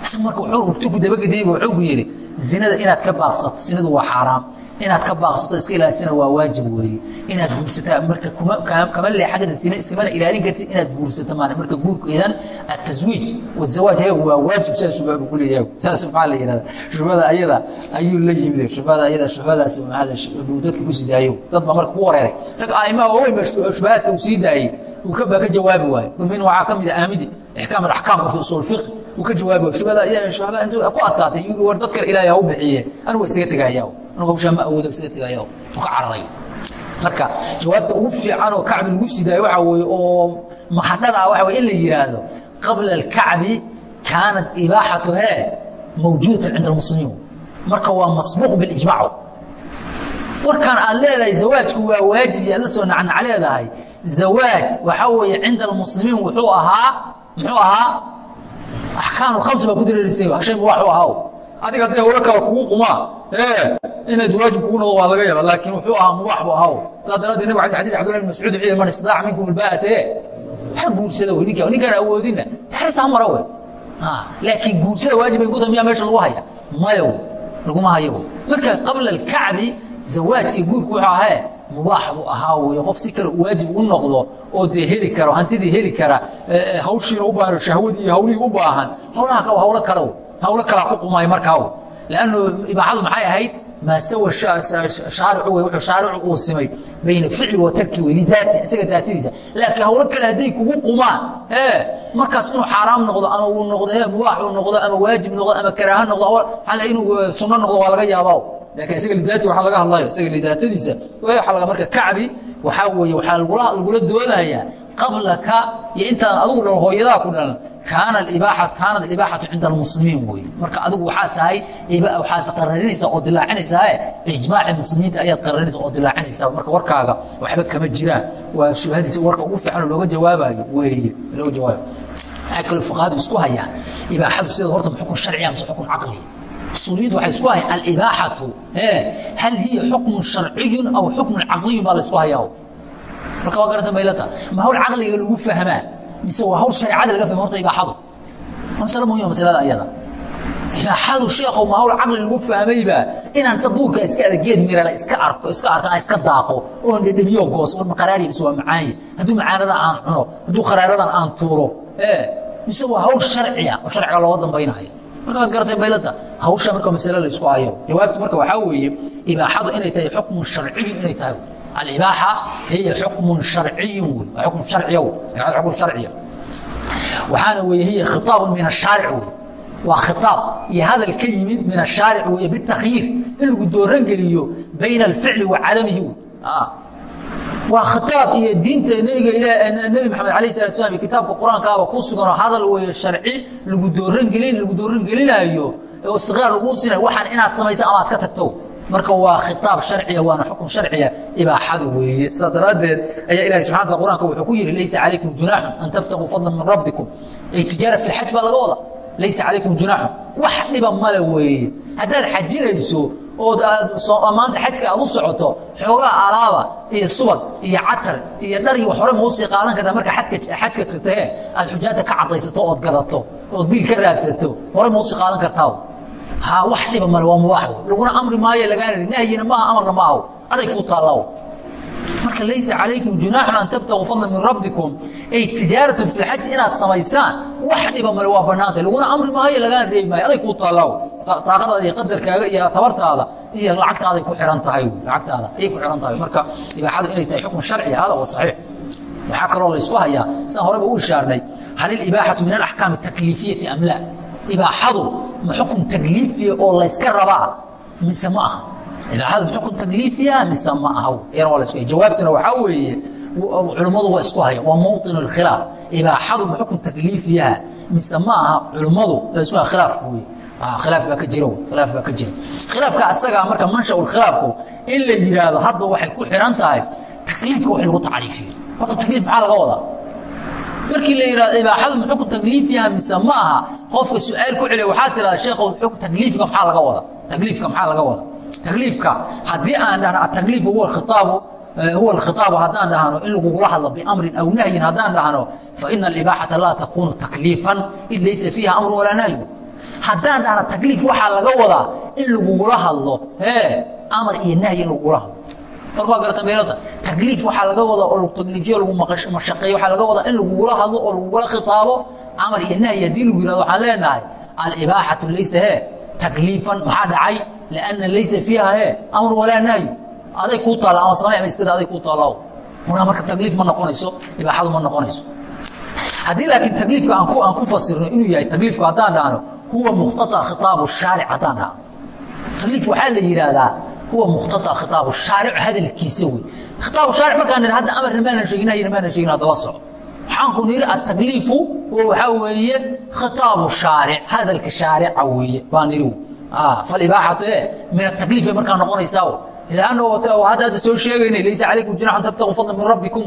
isagu marka wuxuu rugtu ku dabagediyey wuxuu yidhi zinada inaad ka baaqsato zinadu waa xaaraam inaad ka baaqsato iska ilaalisana waa waajib weeye inaad guursataa marka kama leexa karti zina iskamana ilaalin kartid inaad guursato maana marka guurkeedan ataswiij wazawaaj hayagu waa waajib saas shubaabu ku leeyahay saas maxaa la yidhahda shubada ayada ayuu la yimid shubada ayada shubadaas maxaa dadka ku sidaayo dad ba marka ku wareeray rag aimaa waaweyn ba shubahaadka uu sii daayey baa ka jawaabi waayo min waxaa ka mid ah aamidi ihkaam al-ahkam fi usul fiqh. Uu ka jawaabi intuu ku adkaatay war dadka ilaahay ha u bixiye anigu isaga tagayaa anigu hawsha ma awoodo isaga tagayaa ka cararay marka jawaabta ugu fiican oo kacbi lagu sidaayo waxa weeye oo mahadhada ah weeye in la yiraahdo qabla alkacbi kaanat ibaaxatuhe mawjuudatan cinda almuslimiin. Marka waa masbuuq bilijmac warkan aad leedahay zawaajku waa waajib iyo aad la soo nacnac leedahay zawaaj. Waxa weeye cinda almuslimiin wuxuu ahaa muxuu ahaa axkaam khamsa baa ku dareerisay shay mubaax u ahaa. Adiga hadday hawlo kale kugu qumaa ee inaad waajib kugu noqdo waa laga yaaba laakiin wuxuu ahaa mubaax bu ahaa. Saa daraaddeed nabiga xadiis cabdullah bin mascuud wuxuu man istaaca minkum ilbaa'ata ee ha guursada wey ninka ninkaan awoodina taxriis ha mara wey. Laakiin guursada waajib ay tahay miyaa meesha lagu haya? Mayo laguma hayo. Marka qabla alkacbi zawaajkii guurku wuxuu ahee mubaax buu ahaa wey qof si kale waajib u noqdo oo dee heli karo hantidii heli kara hawshiina u baahan shahwadii iyo hawlihii u baahan hawlaha hawlo kale hawlo kalaa ku qumay markaa lannu ibaaxadu maxay ahayd? Maa sawa shaaricu wey wuxuu shaaricu uu simay bayna ficli wa tarki wey lidaati isaga daatadiisa. Laakiin hawlo kale hadday kugu qumaan ee markaas inuu xaaraam noqdo ama uu noqdo he mubaax uu noqdo ama waajib noqdo ama karaaha noqdo inuu sunno noqdo waa laga yaabaa laakiin isaga lidaati waxaa laga hadlayo isaga lidaatadiisa. Waxaa marka kacbi waxaa weeye waxaa lagula doodayaa qablaka iyo intaan adigu dhal hooyadaa ku dhalan kaana ibaaxatu kaanat alibaaxatu cinda almuslimiin weeye. Marka adigu waxaad tahay waxaad qararinaysaa oo dilaacinaysaa ijmaaci muslimiinta ayaad qararinaysaa oo dilaacinaysaa marka warkaaga waxba kama jiraan. Waa shubhadiisa warka ugu fiican oo looga jawaabayo weeye looga jawaabayo. Waxay kaloo fuqahadu isku hayaan. Ibaaxadu sida horta xukun sharciya mise xukun caqli usuuliyadu waxay isku hayaan alibaaxatu hal hiya xukmun sharciyun aw xukmun caqliyun baa la isku hayaa marka waa garanta maylata ma hawl caqliga lagu fahmaa mise waa hawl shareecada laga fahma horta ibaaxadu masale muhima masalada ayada ibaaxadu sheekhow ma hawl caqli lagu fahmayba inaan ta duurka iska ada geed mirala iska arko iska arko aan iska daaqo oon dhedhemiyo goos war ma qaraariya mise waa macaanye hadduu macaanada aan cuno hadduu qaraaradan aan tuuro mise waa hawl sharciya oo sharciga looga dambaynaya marka waad garatay baylada hawsha marka masale la isku hayo. Jawaabtu marka waxaa weeye ibaaxadu inay tahay xukmun sharciyu inay tahay. Alibaaxa hiya xukmun sharciyun wey waa xukm sharciya wey ibaaxadu xukm sharciya? Waxaana weeye hiya khitaabun min ashaaric wey waa khitaab iyo hadal ka yimid min ashaaric weeye bitakhyiir in lagu dooran geliyo bayna alficli wa cadamihi wey waa khitaab iyo diinta nebiga nebi maxamed alayh salatu slam kitaabka qur'aankaaba ku suganoo hadal weeye sharci lagu dooran gelin lagu dooran gelinaayo oo sigaar lagu sinayo waxaan inaad samaysa ama aad ka tagto. Marka waa khitaab sharciya waana xukun sharciya ibaaxadu weeye. Sidaa daraaddeed ayaa ilahi subxana wataala qur'anka wuxuu ku yidhi laysa calaykum junaaxun an tabtaguu fadlan min rabbikum. Ay tijaara fi lxaj baa laga wada laysa calaykum junaaxun wax dhiba male weeye. Haddaad xajinayso ood maanta xajka aad u socoto xoogaa alaaba iyo subag iyo catar iyo dhar iyo wax hore ma u sii qaadan kartaa marka xajka tagtahe aad xujaada ka cadaysato ood gadato ood biil ka raadsato hore ma u sii qaadan kartaa ha wax dhiba male waa mubaax laguna amri maayo lagaana nahyina maaha amarna maaho aday kuu taallaaw marka laysa calaykum junaaxun an tabtaguu fadlan min rabbikum ay tijaaratun fi lxaj inaad samaysaan wax dhiba male waa bannaantay laguna amri maayo lagaana reebi maayo aday kuu taallaaw taaqadaada iyo qadarkaaga iyo tabartaada iyo lacagtaaday ku xihan tahay lacagtaada ayay ku xihan tahay. Marka ibaaxadu inay tahay xukun sharciya hada waa saxiix. Waxaa kaloo la isku hayaa saan horeba u ishaarnay hal ilibaaxatu min alaxkaam atakliifiyati am laa? Ibaaxadu ma xukun takliifiya oo layska rabaa? Mise ma aha ibaaxadu ma xukun takliifiya mise ma aha yana waa la isku jawaabtuna waxaa weeye culummadu waa isku haya waa mawطin اlkhilaaf ibaaxadu ma xukun takliifiyaha mise ma aha culummadu isku haya khilaaf weye khilaaf baa ka jira khilaaf baa ka jira khilaafka asagaa marka mansha khilaafku in la yidhaahdo hadba waxay ku xihan tahay takliifka wax lagu tacriifiyo horta takliif maxaa laga wadaa markii la yidhahdo ibaaxadu ma xukun takliifiyaha mise ma aha qofka su'aal ku celiya waxaa tirahda sheekhow xukun takliifka maxaa laga wada takliifka maxaa laga wada takliifka haddii aan dhahno atakliifu huwa khitaabu huwa alkhitaabu haddaan dhahno in lagugula hadlo biamrin aw nahyin haddaan dhahno faina alibaaxata laa takunu takliifan id laysa fiiha amru walaa nahyu. Haddaan dhahno takliif waxaa laga wadaa in lagugula hadlo hee amar iyo nahyi lagugula hadlo. Marka garata takliif waxaa laga wadaa oo takliifiyo lagu mashaqeeyo waxaa laga wadaa in lagugula hadlo oo lagugula khitaabo amar iyo nahyi haddii lagu yihahdo waxaan leenahay alibaaxatu laysa hee takliifan maxaa dhacay? Lianna laysa fiiha hee amru walaa nahyu. Aday kuu taalla ama samay ama iskada aday kuu taalla huna marka takliif ma noqonayso ibaaxadu ma noqonayso. Haddii laakiin takliifka aan ku fasirno inuu yahay takliifku haddaan dhahno huwa muqtaطa khitaabu shaaric haddaan dhahno. Takliif waxaa la yidhaahdaa huwa muqtaطa khitaabu shaaric hadalkiisa wey khitaabu shaaric markaan hadda amarna maanan sheegin nahyina maanan sheegin haddaba soco waxaan ku nidhi atakliifu waxaa weeye khitaabu shaaric hadalka shaarica weeye baan nidhi falibaaxatu e min atakliif bay markaa noqonaysaa hadda soo sheegayna laysa calaykum junaaxun tabtagu fadla min rabbikum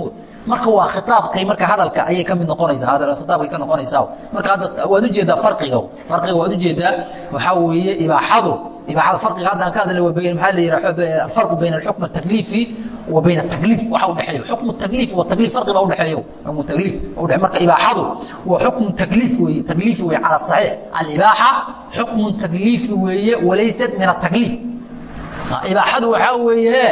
marka waa khitaabkay marka hadalka ayay ka mid noqonaysaa khitaabkay ka noqonaysaa marka hadda waad u jeedaa farqiga farqiga waad u jeedaa waxaa weeye ibaaxadu ibaaxada farqiga hadda aan ka hadlay waa maxaa la yidhaha alfarqu bayna alxukm altakliifi wa bayna atagliif waxa udhexeeyo xukmu takliif wa takliif farqi baa udhexeeyo xukmu takliif udhe marka ibaaxadu waa xukmu takliif weeye takliifi weeye cala saxiix alibaaxa xukmu takliifi weeye walaysat min atakliif ibaaxadu waxaa weeye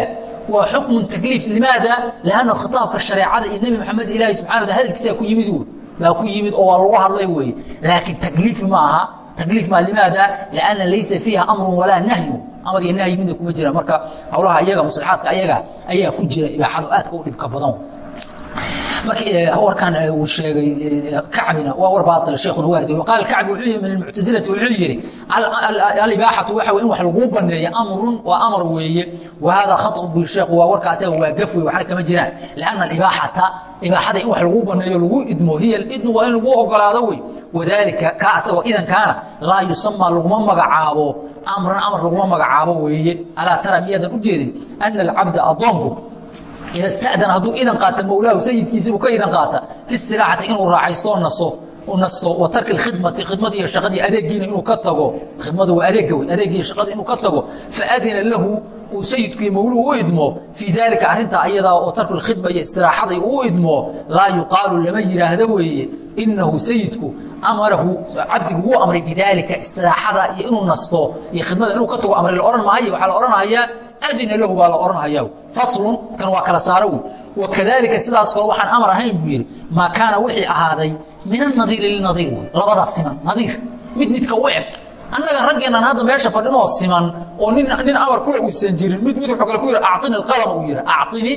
waa xukmu takliif limaada lanna khitaabka shareecada iyo nebi maxamed ilaahi subxana hadalkiisaa ku yimid wey baa ku yimid oo waa lagu hadlay weeye laakiin takliif ma aha takliif ma limaada lanna laysa fiiha amrun walaa nahyu amar iyo nahyi midna kuma jiraan marka howlaha ayaga maslaxaadka ayaga ayaa ku jira ibaaxadu aadka u dhibka badan markii warkan uu sheegay kacbina waa war baatil sheekhuna waardi qaal kacbi wuxuu yiri min almu'tazilati wuxuu yiri al-ibaaxatu waxa in wax lagu baneeyo amrun waa amar weeye. Wa hada khata'un bi sheekh waa warkaas waa gaf weeye waxna kama jiraan. Laana al-ibaaxata ibaaxada in wax lagu baneeyo lagu idmo hiya al-idnu waa in lagu ogolaado wey wadaalika ka asagoo idan kaana laa yusamma laguma magacaabo amran amar laguma magacaabo weeye. Alaa tara miyadan u jeedin ana alcabda adoonku ida stadana hadduu idan qaata mawlaahu sayidkiisibu ka idan qaata. Fi istiraaxati inuu raaxaystoo naso nasto wa tarki khidmati khidmadii iyo shaqadii adeegiina inuu ka tago. Khidmada waa adeega wey adeegii shaqada inuu ka tago. Faadina lahu uu sayidku iyo mawluhu u idmo. Fii daalika arrintaa ayadaa oo tarku khidma iyo istiraaxaday uu idmo laa yuqaalu lama yidhaahdo weeye inahu sayidku amarahu cabdigu wuu amray bidaalika istiraaxada iyo inuu nasto iyo khidmada inuu ka tago amray la odhan maayo waxaa la odhanayaa adina lahu baa la odhanaya faslun kan waa kala saaro wey wakadalika sidaas kale waxaan amar ahayn buu yidhi maa kaana wixii ahaaday min anadiiri linadiir wey labadaas siman nadiir. Mid midka u eg. Annaga raggeennan hadda meesha fadhinoo siman oo nin amar ku uusan jirin mid mid wuxuu kale ku yidhi acini alqalama uu yidhi. Acini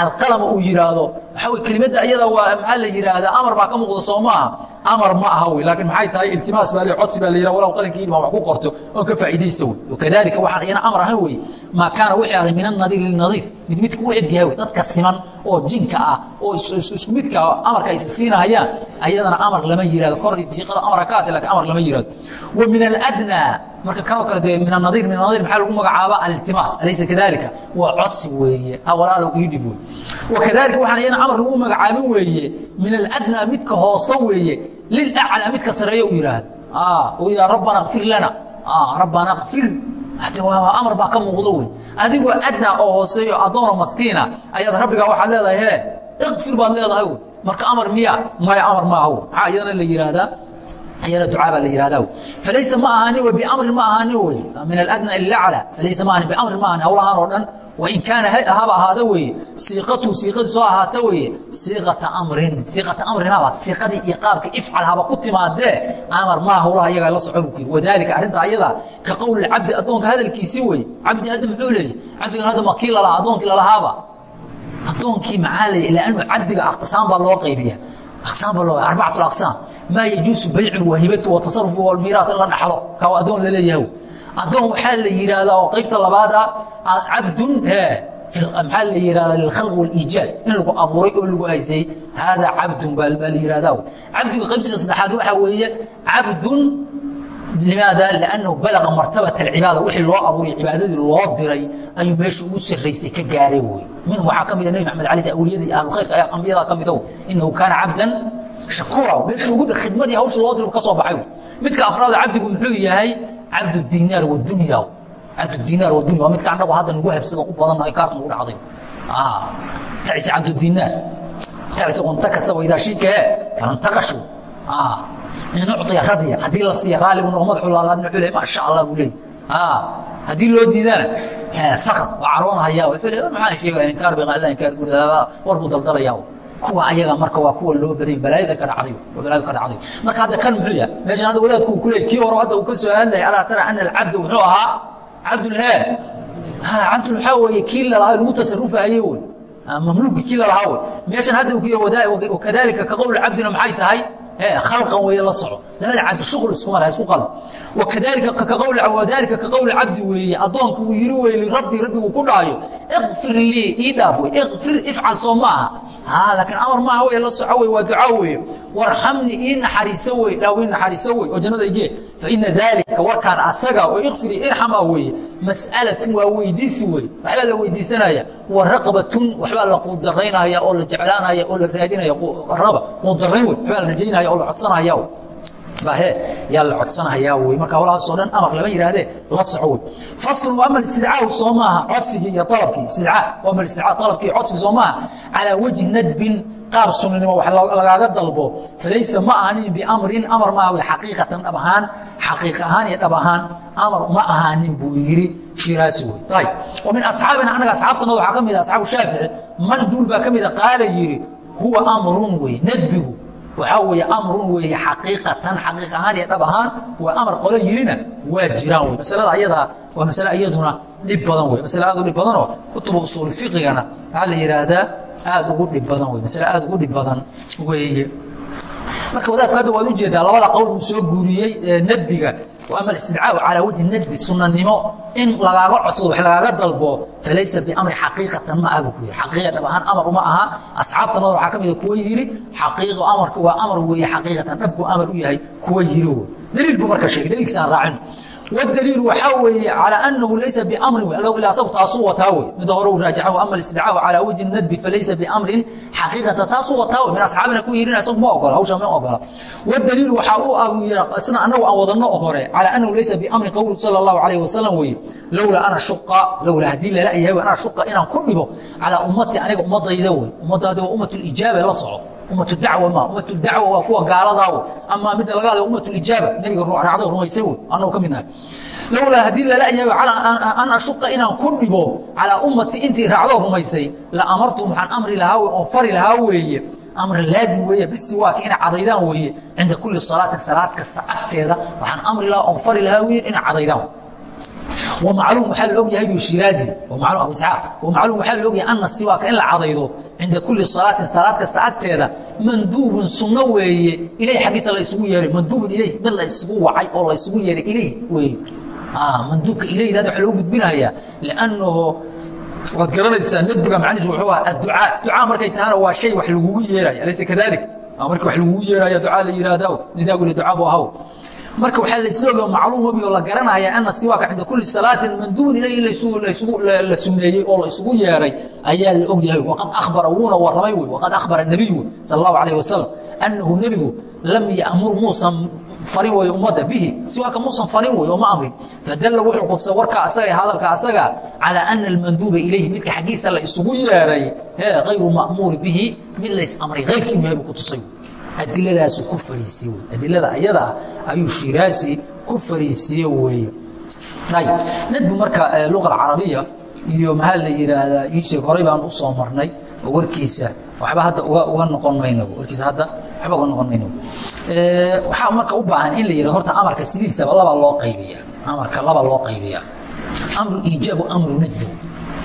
alqalama uu yidhaahdo waxaa wey kelimadda iyada waa maxaa la yidhaahdaa amar baa ka muuqda soo maaha. Amar ma aha wey laakiin maxay tahay? Iltimaas baa le codsi baa la yidhaha walaw qalinka yidhi wax ku qorto oon ka faa'iidaysta wey wakadalika waxaan iyana amar ahayn wey maa kaana wixii ahday min annadiir linadiir mid midka u eg yahay wey dadka siman oo jinka ah oo isku midka amarka aysa siinahayaan ayadana amar lama yihahdo kor diiqada amara ka ate laakiin amar lama yihahdo wa min aladnaa marka kanoo kale dee min anadiir min anadiir maxaa lagu magacaaba aliltimaas. Alaysa kadalika waa codsi weeye. Walaalow ii dhib wey wakadalika waxaan iyana amar lagu magacaabin weeye. Min aladnaa midka hoose weeye. Lilaclaa midka sareeyo u yidhaahdo. Uu yidhaha rabbana kfir lana. Rabbana kfir amar baa ka muuqdo wey adigoo adnaa oo hooseeyo addoonoo maskiina ayaad rabbigaa waxaad leedahay he ikfir baad leedahay wey marka amar miya maya amar ma aha wey maxaa iyadana la yidhaahdaa ayana ducaa baa la yihahdaa falaysa ma ahaanin wey biamrin ma ahaanin wey min aladna ila aclى falaysa ma ahaanin biamrin ma ahaanin hawlahaan oo dhan wain kaana haba ahaada weeye siiqatu siiqadii soo ahaata weeye siiqata amrin siiqata amrin haba siiqadii iyo qaabka ifcal haba ku timaadee amar maa hawlaha iyagaa la soco buu ku yidhi wadaalika arrinta ayada ka qowli cabdi addoonka hadalkiisii weeye cabdi hadda muxuu leeyahy cabdigan hadda ma kii lalahaa addoonkii lalahaaba addoonkii maxaa leeyahy laanu cabdiga aqsaan baa loo qaybiya aqsaan baa loo arbacatu aqsaam maa yajuusu baycun wahibatu watasarufu walmiiraat in la dhaxlo kaa addoon la leeyahay addoon waxaa la yidhaahdaa oo qaybta labaada cabdun maxaa la yidhahdaa lilkhalq waliijaad in lagu abuuray oo lagu haysay haadaa cabdun baa la yidhahdaa cabdiga qaybtiisa saddexaad waxaa weeye cabdun limaada liannahu balaga martabat alcibaada wixii loo abuuray cibaadadii loo diray ayuu meesha ugu sarraysay ka gaaray wey minhu waxaa ka mida nebi maxamed alay awliyada iyo ahlulkhayrka ayaa ambiyada ka midow inahu kaana cabdan shakuura meesha ugu khidmadii hawsha loo diray ka soo baxay midka afraada cabdigu muxuu yahay cabd diinaar wadunya cabd diinaar wadunya waa midka annagu hadda nagu habsado u badan ay kaartu nagu dhacday tacisa cabdudinaar tacisa wantakasa waidaa shikahe falantaqashu in ucطiya radya haddii la siiya raali buu noqo madaxu leey maasha allah buu leey haddii loo diidana sakad waa caroonahaya leey maxaa sheegaya inkaar bay qaalida inkaar guridaaba war buu daldalayaa kuwa ayaga marka waa kuwa loo baday balaayada ka dhacday balaayada ka dhacday marka hadda kan muxuu yahay meeshan hadda wadaadku ku leey kii hore hadda uu ka soo hadlay alaa tara ana alcabd muxuu ahaa cabdul he ha cabdul waxaa weeye kii lalahaa lagu tasarufayey wey mamluuki kii lalahaa wey meeshan hadda uu ku yahay wakadalika ka qowl cabdina maxay tahay khalqan weeye la soco labada cabdi shuqul iskuma laha isku qalb wakadalika ka qowl wadalika ka qowl cabdi weeye. Addoonka uu yiri wey lirabbi rabbigu ku dhaayo. Iqfir lii ii dhaaf wey iqfir ifcal soo maaha. Ha laakiin amar maaha wey la soco wey waa ducaa weeye. Warxamni ii naxariiso wey ilaahu ii naxariiso wey oo jannada igee fa ina dalika warkaan asaga oo iqfiri irxam ah weeye. Mas'alatun waa weydiisi wey waxbaa la weydiisanaya. Wa raqbatun waxbaa la quudaraynaya oo la jeclaanaya oo la raadinaya raba quudarayn wey waxbaa la rajaynaya oo la codsanaya bahe yaa la codsanahayaa wey marka hawlahaasoo dhan amar lama yidhaahdee la soco wey faslun wa ama istidcaahu soo maaha codsigii iyo alabkii istidcaa wa ama istidcaa alabkii iyo codsigii soo maaha. Calaa wajhi nadbin qaab sunnanimo wax lagaaga dalbo. Falaysa ma ahaanin biamrin amar maaha wey xaqiiqatan dhab ahaan xaqiiq ahaan iyo dhab ahaan. Amar uma ahaanin buu yidhi shiraasi wey ayb wa min asxaabina annaga asxaabtana waxaa ka mid ah asxaabu shaafici man duul baa ka mida qaala yidhi huwa amrun wey nadbigu waxaa weeye amrun weeye xaqiiqatan xaqiiq ahaan iyo dhab ahaan waa amar qolo yirina waa jiraan wey masalada ayadaa waa masale iyaduna dhib badan wey masale aad u dhib badanoo kutuba usuul fiqigana waxaa la yidhaahdaa aad ugu dhib badan wey masale aad ugu dhib badan weeye. Marka wadaadku hadda waad u jeedaa labada qowl uu soo guuriyey nadbiga ama istidcaaءu calىa wajhi nadbi sunanimo in lagaaga codsado wax lagaaga dalbo falaysa biamri xaqiiqatan ma aha buu ku yidhi xaqiiqa dhab ahaan amar uma aha asxaabtanada waxaa ka mida kuwa yidhi xaqiiqo amarka waa amar weeye xaqiiqatan dhabku amar u yahay kuwa yidhi wey daliil buu marka sheegay daliilkiisa aan raacin والدليل waxaa weeye calى أنhu laysa بأmri w asagu taasuu wataa wey mida hore u raajaxa ama الاstidcاء calى wجه الندbi falaysa بأmrin xaqiiqata taasuu wataa wey min asxaabina ku yidhin isagu ma ogola hawsha ma ogola والdaliil waxaa u ah isna anagu aan wadano hore calى أنhu laysa بأmri qowlu salى الlahu عalيه wasalam weye lowlaa ana shuqa lowlaa haddii lala yahay ana shuqa inaan ku dhibo calىa ummati aniga ummadayda wey ummaddaadi waa ummat اlijaaba la soco ummat dacwa ma ummat dacwa waa kuwa gaaladaawo ama midda laga hadlay ummat ijaaba nebiga raacdo rumaysay wey annagu ka midnahay lowlaa haddii lala yahay an ashuqa inaan ku dhibo calaa ummati intii raacdoo rumaysay la amartum waxaan amri lahaa oon fari lahaa weeye. Amri laazim weeye bisiwaaka inay cadaydaan weeye. Cinda kulli salaatin salaad kasta agteeda waxaan amri lahaa oon fari lahaa weeye inay cadaydaan wamacluum waxaa la ogyahay buu shiraazi wamacluum abu isxaaq wamacluum waxaa la ogyahay anna siwaaka in la cadaydo cinda kulli salaatin salaad kasta agteeda manduubun sunno weeye ilayh xaggiisa la isugu yeeray manduubun ilayh mid la isugu wacay oo la isugu yeeray ilayh weeye manduubka ilayda hadda waa loogu gudbinayaa lannahu waad garanaysaa nebiga macniis wuxuu ahaa adducaa ducaa markay tahana waa shay wax lagugu yeeraya alaysa kadalik markii wax lagugu yeeraya ducaa la yidhaahdaa nidaagu liducaa buu ahaw marka waxaa laisla oga macluum webi oo la garanaya ana siwaaka cinda kuli salaatin manduubun ilayh in la suneeyey oo la isugu yeeray ayaa la og yahay waqad akhbara wuuna warramay wey waqad akhbara nabiyu sal allahu calayh wasalam annahu nebigu lam ya'mur muusan farin wey ummadda bihi siwaaka muusan farin wey oo ma amrin fadalla wuxuu qudsay warka asaga hadalka asaga calaa ana almanduuba ilayhi midka xaggiisa la isugu yeeray hee hayru ma'muuri bihi mid lays amray hayrkii buu ku tusay adiladaasu ku fariisiye adilada ayadaa ayuu shiraasi ku fariisiye weeye nadbi marka luqa alcarabiya iyo maxaa la yidhaahdaa iisheeg horey baan u soo marnay oo warkiisa waxba hadda uga noqon mayno warkiisa hadda waxba uga noqon mayno waxaa marka u baahan in la yidhahdo horta amarka sidiisaba laba loo qaybiya amarka laba loo qaybiya amru iijaab wa amru nadbi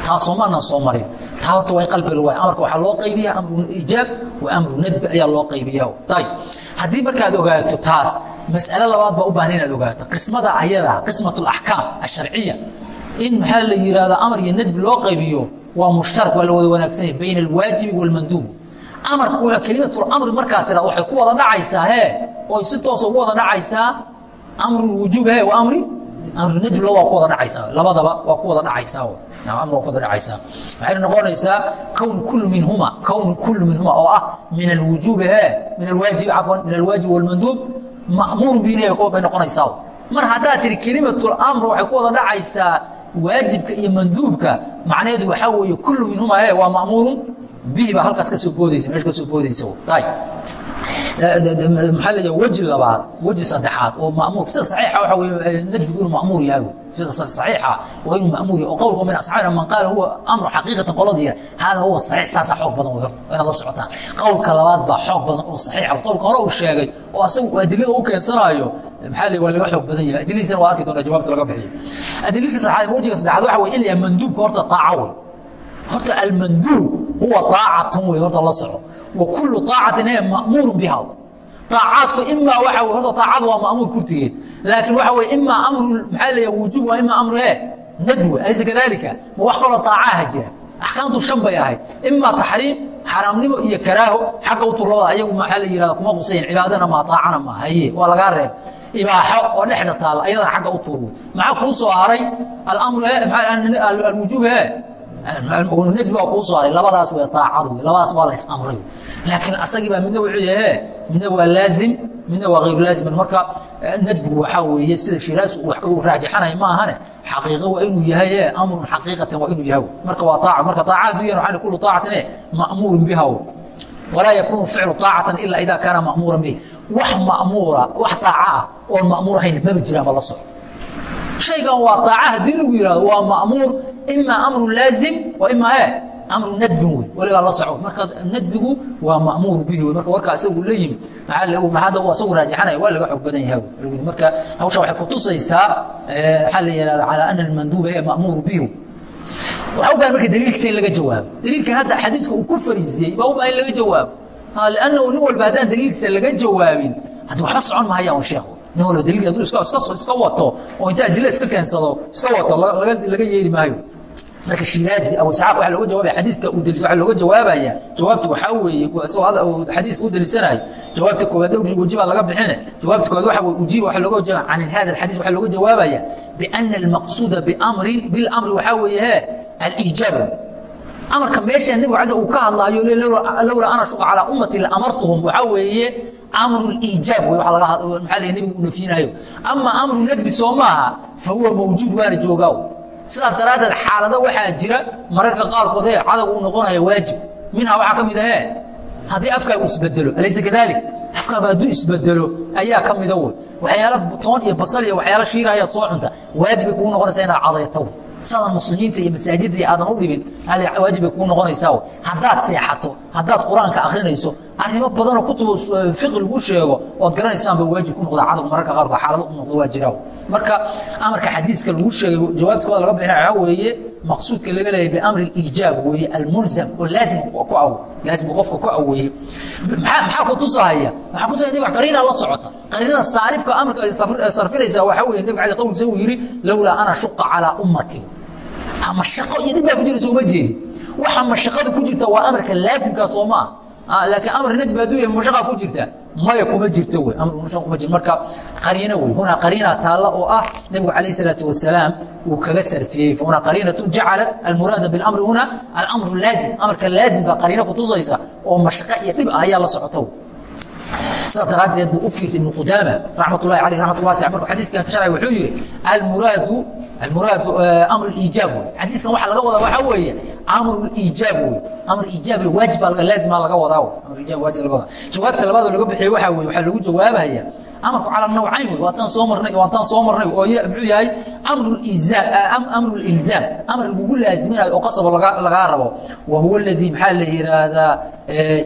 taasoo maana soo marin. Taa horta waa qalbiga waay amarka waxaa loo qaybiya amru ijaab wa amru nadbi ayaa loo qaybiya ayb haddii markaad ogaato taas mas'ale labaad baa u baahan inaad ogaato. Qismada ayada qismat alaxkaam asharciya. In maxaa la yidhahdaa amar iyo nadbi loo qaybiyo waa mushtarak waa la wada wanaagsanya bayna alwaajibi waalmanduub amarku w kelimatlamri markaa tira waxay ku wada dhacaysaa hee? Oy si toosa ugu wada dhacaysaa amrulwujuub he wa amri? Amru nadbila waa ku wada dhacaysaa. Labadaba waa ku wada dhacaysaa amr waa ku wada dhacaysaa waxayna noqonaysaa kown kul minhuma kown kul minhuma oo ah min alwujuubi he min alwaajibi cafwan min alwaajib walmanduub ma'muur bihi bay noqonaysaa. Mar haddaad tiri kelimatlamr waxay ku wada dhacaysaa waajibka iyo manduubka macnaheedu waxaa weeye kul minhuma he waa ma'muurun bihi baa halkaas ka soo boodaysa meesha ka soo boodaysa maxaa la weji labaad weji saddexaad oo mamuur sida saxiixa waxa weye nadbigu inuu ma'muur yahay sida saxiixa waa inuu ma'muur yahay oo qowlka min asxaabina man qaala huwa amru xaqiiqatan qolada yira hada huwa saxiix saasa xoog badan wey horta inaad la socotaan qowlka labaad baa xoog badan oo saxiixa qowlka hore uu sheegay oo asagu adilada u keensanaayo maxaa la waa laga xoog badan yahay adiladiisana waa arki doonaa jawaabta laga bixiyo adililka saddexaad wejiga saddexaad waxa la yahay manduubka horta taaco wey horta almanduub huwa aacatun wey horta la soco wa kullu aacatin he ma'muuru biha aacaadku imaa waa horta aacadu waa ma'muur kurtigeed laakiin waxa wey imaa amru maxaa leeya wujuub waa imaa amru he nadwa alaysa kadalika ma wax kaloo aacaha jira axkaamtu shan bay ahayd imaa taxriim xaraamnimo iyo karaaho xagga u turlada ayagu maxaa la yihahda kuma qusayan cibaadana ma aacana ma haye waa lagaa reeb ibaaxo oo dhexda taalla ayadana xagga u tuur maxaa kuu soo haray alamru alwujuub he nadbi baa kuu soo haray. Labadaas way aacadu wey labadaas waa lays amray. Laakiin asagii baa midna wuxuu yahe midna waa laazim midna waa hayru laaziman marka nadbigu waxaa weeye sida shiraas uu raajixanaya ma ahane xaqiiqo waa inuu yahay e amrun xaqiiqatan waa inuu yahay. Marka waa aaca marka aaca haduu yahan waxaa kullu aacatin e ma'muurun biha walaa yakuunu ficlu aacatan ila ida kaana ma'muuran bihi. Wax ma'muura wax aaca ah oon ma'muur ahayn maba jiraanba la soco shaygan waa aaca haddii lagu yihahdo waa ma'muur ima amru laazim wa ima e amru nadbin wey weligaa la soco marka nadbigu waa ma'muuru bihi wey marka warkaa isagu la yimi uu asagu raajixanaya waa laga xoog badan yahay marka hawsha waxay kutusaysaa waxaa la yihahda calaa ana almanduuba ee ma'muuru bihi waxaa u baahan marka daliilkiisa in laga jawaabo daliilkan hadda xadiiska uu ku fariisiyey baa u baahan in laga jawaabo lannahu nin walba haddaan daliilkiisa laga jawaabin hadda waxba socon mahayaan sheekhu nin walba daliilka hadduu iska wato oo inta adilo iska keensado iska wato laga yeeli maayo marka shiraazi abu isxaaq waxaa looga jawaabaya xadiiska uu daliisho waxaa looga jawaabaya jawaabta waxaa weeye isagoo xadiiska u daliisanayo jawaabta koowaad dhowr waji baa laga bixine jawaabta koowaad waxa weye ujiiba waxaa looga jawaaba can hada alxadiis waxaa looga jawaabaya biana almaqsuuda biamrin bilamri waxaa weeye he aliijaabu amarka meesha nebiga cala uu ka hadlaayo lowlaa ana shuqa calaa ummati laamartuhum waxaa weeye amru liijaab wey waa laga nebigu uu nafyinayo ama amru nadbi soo maaha fa huwa mawjuud waana joogaaw sidaa daraaddeed xaalado waxaa jira mararka qaarkood ee cadag uu noqonaya waajib. Minhaa waxaa ka mid ahee haddii afkaagu isbedelo alaysa kadalik? Afkaagu hadduu isbedelo ayaa ka mida wey waxyaala toon iyo basal iyo waxyaala shiirahayaad soo cunta waajibay kugu noqonaysaa inaad cadayto saadan muslimiinta iyo masaajidda iyo aadan u dhibin waajib bay kugu noqonaysaa haddaad seexato haddaad qur'aanka akrinayso arrimo badanoo kutuba fiqi lagu sheego ood garanaysaanba waajib ku noqdaa cadowg mararka qaarkood xaalado u noqdo waa jiraa marka amarka xadiiska lagu sheegay jawaabtkooda laga bixina waxaa weeye maqsuudka laga leeyahay biamri iijaab weeye almulzam oo laazim ku aw laazimka qofka ku aweeye maxaa maxaa ku tusahaya? Waxaa ku tusaya nabiga qariinaa la socota. Qariinada saarifka amarka sarfinaysa waxaa weeye nabiga cali qowlkiisa uu yidhi lowlaa ana shuqa calaa ummati mashaqo iyo dhib baa ku jira sooma jeedi waxa mashaqada ku jirta waa amarka laazimkaa soo ma ah laakiin amr nadbi hadduu yahay mashaqa ku jirta. Maya kuma jirto wey. Amr mashaqa kuma jirto. Marka qariino wey. Hunaa qariina taalla oo ah nabigu calayh salaatu wasalaam uu kaga sarfiyey. Fahunaa qariinatu jacalat almuraada bilamri huna alamru laazim. Amarka laazimka qariino kutusaysa oo mashaqa iyo dhib ah ayaa la socota sidaa daraaddeed buu u fiirsay ibnu qudaama raxmat ullahi caleyh raxmat ullah wasic markuu xadiiskan ka sharcay wuxuu yidhi almuraadu almuraadu amr iijaab wey xadiiskan waxaa laga wadaa waxaa weeye amru iijaab wey amr iijaab waajib baa laazima laga wadaa amr iijaab waajib laga wadaa jawaabta labaadoo laga bixiyey waxaa weeye waxaa lagu jawaabaya amarku cala nawcayn wey waataan soo marnay waataan soo marnay oo muxuu yahay amru ilzaam amr lagugu laaziminayo oo qasabo lagaa rabo wa huwa aladii maxaa la yidhaahdaa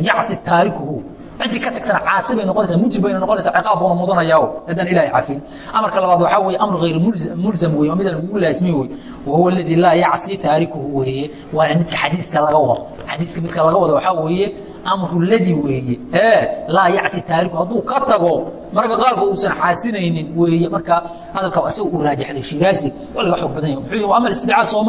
yacsi taarikuhu ciddii ka tagtana caasi bay noqonaysaa mujib bayna noqonaysaa ciqaab buuna mudanayaa haddaan ilaahay cafin amarka labaad waxaa weeye amru hayr mulzam weeye oo midaan lagugu laasimi wey wa huwa aladii laa yacsi taarikuhu weeye. Waana midka xadiiska laga wado. Xadiiska midka laga wado waxaa weeye amru ladi weeye. Ee laa yacsi taariku hadduu ka tago mararka qaarkood uusan caasinaynin weeye. Marka hadalka isaga uu raajixday shiraasi waa laga xoog badan yahay. Amal istidcaa soo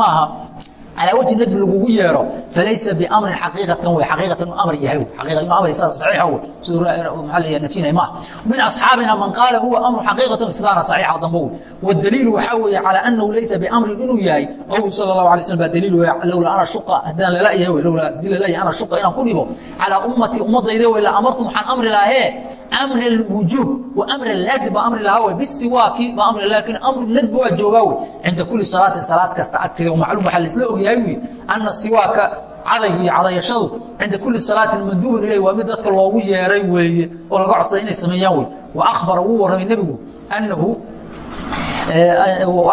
calaa wajhi nadbi lagugu yeero falaysa bimrin xaqiiqatan wey xaqiiqatan inuu amr yahay xaqiiqa inuu amr saas saxiixa wey siduu maxaa la nafyinaya maaha min asxaabina man qaala huwa amru xaqiiqatan sidaana saxiixa dambo wey waddaliilu waxaa weeye calaa anahu laysa biamrin inuu yahay qowlu sala allahu alay slam baa daliil wey lowla ana shuqa haddaan lala yahay wey lowla dii lala yahay ana shuqa inaan ku dhibo calaa ummati ummadayda wey la amartu waxaan amri lahee mr اwujuub mr laazim waa amri lahaa bisiwaaki waa amri laakiin amru nadba waa joogaa wey cinda kuli salaatin salaad kasta agteeda maclum waxaa laisla ogyahay wy ana siwaaka cadaygu iyo cadayashadu cinda kuli salaatin manduubun ilayh waa mid dadka loogu yeeray weeye oo laga codsaday inay sameeyaan wey waabara wuu warramay nebigu anahu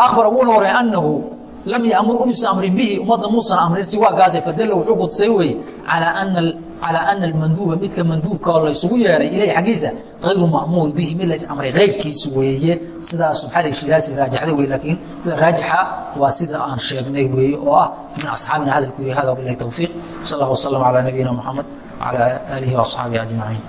abara wuuna warramay anahu lam yamur umusa amrin bihi ummadda muusan amrin siwaagaase fadalla wuxuu qudsay weeye calaa ana calى ana almanduuba midka manduubka oo la isugu yeeray ilayh xaggiisa hayru ma'muur bihi mid la is-amray kayrkiisu weeye sidaas maxaa shiraasi raajixday wey laakiin sida raajixa waa sida aan sheegnay weeye oo ah min asxaabina hadalku yiri hada wabilahi towfiiq sal allah wasalam calى nabiyina muxamed wcalى aalihi waasxaabihi ajmaciin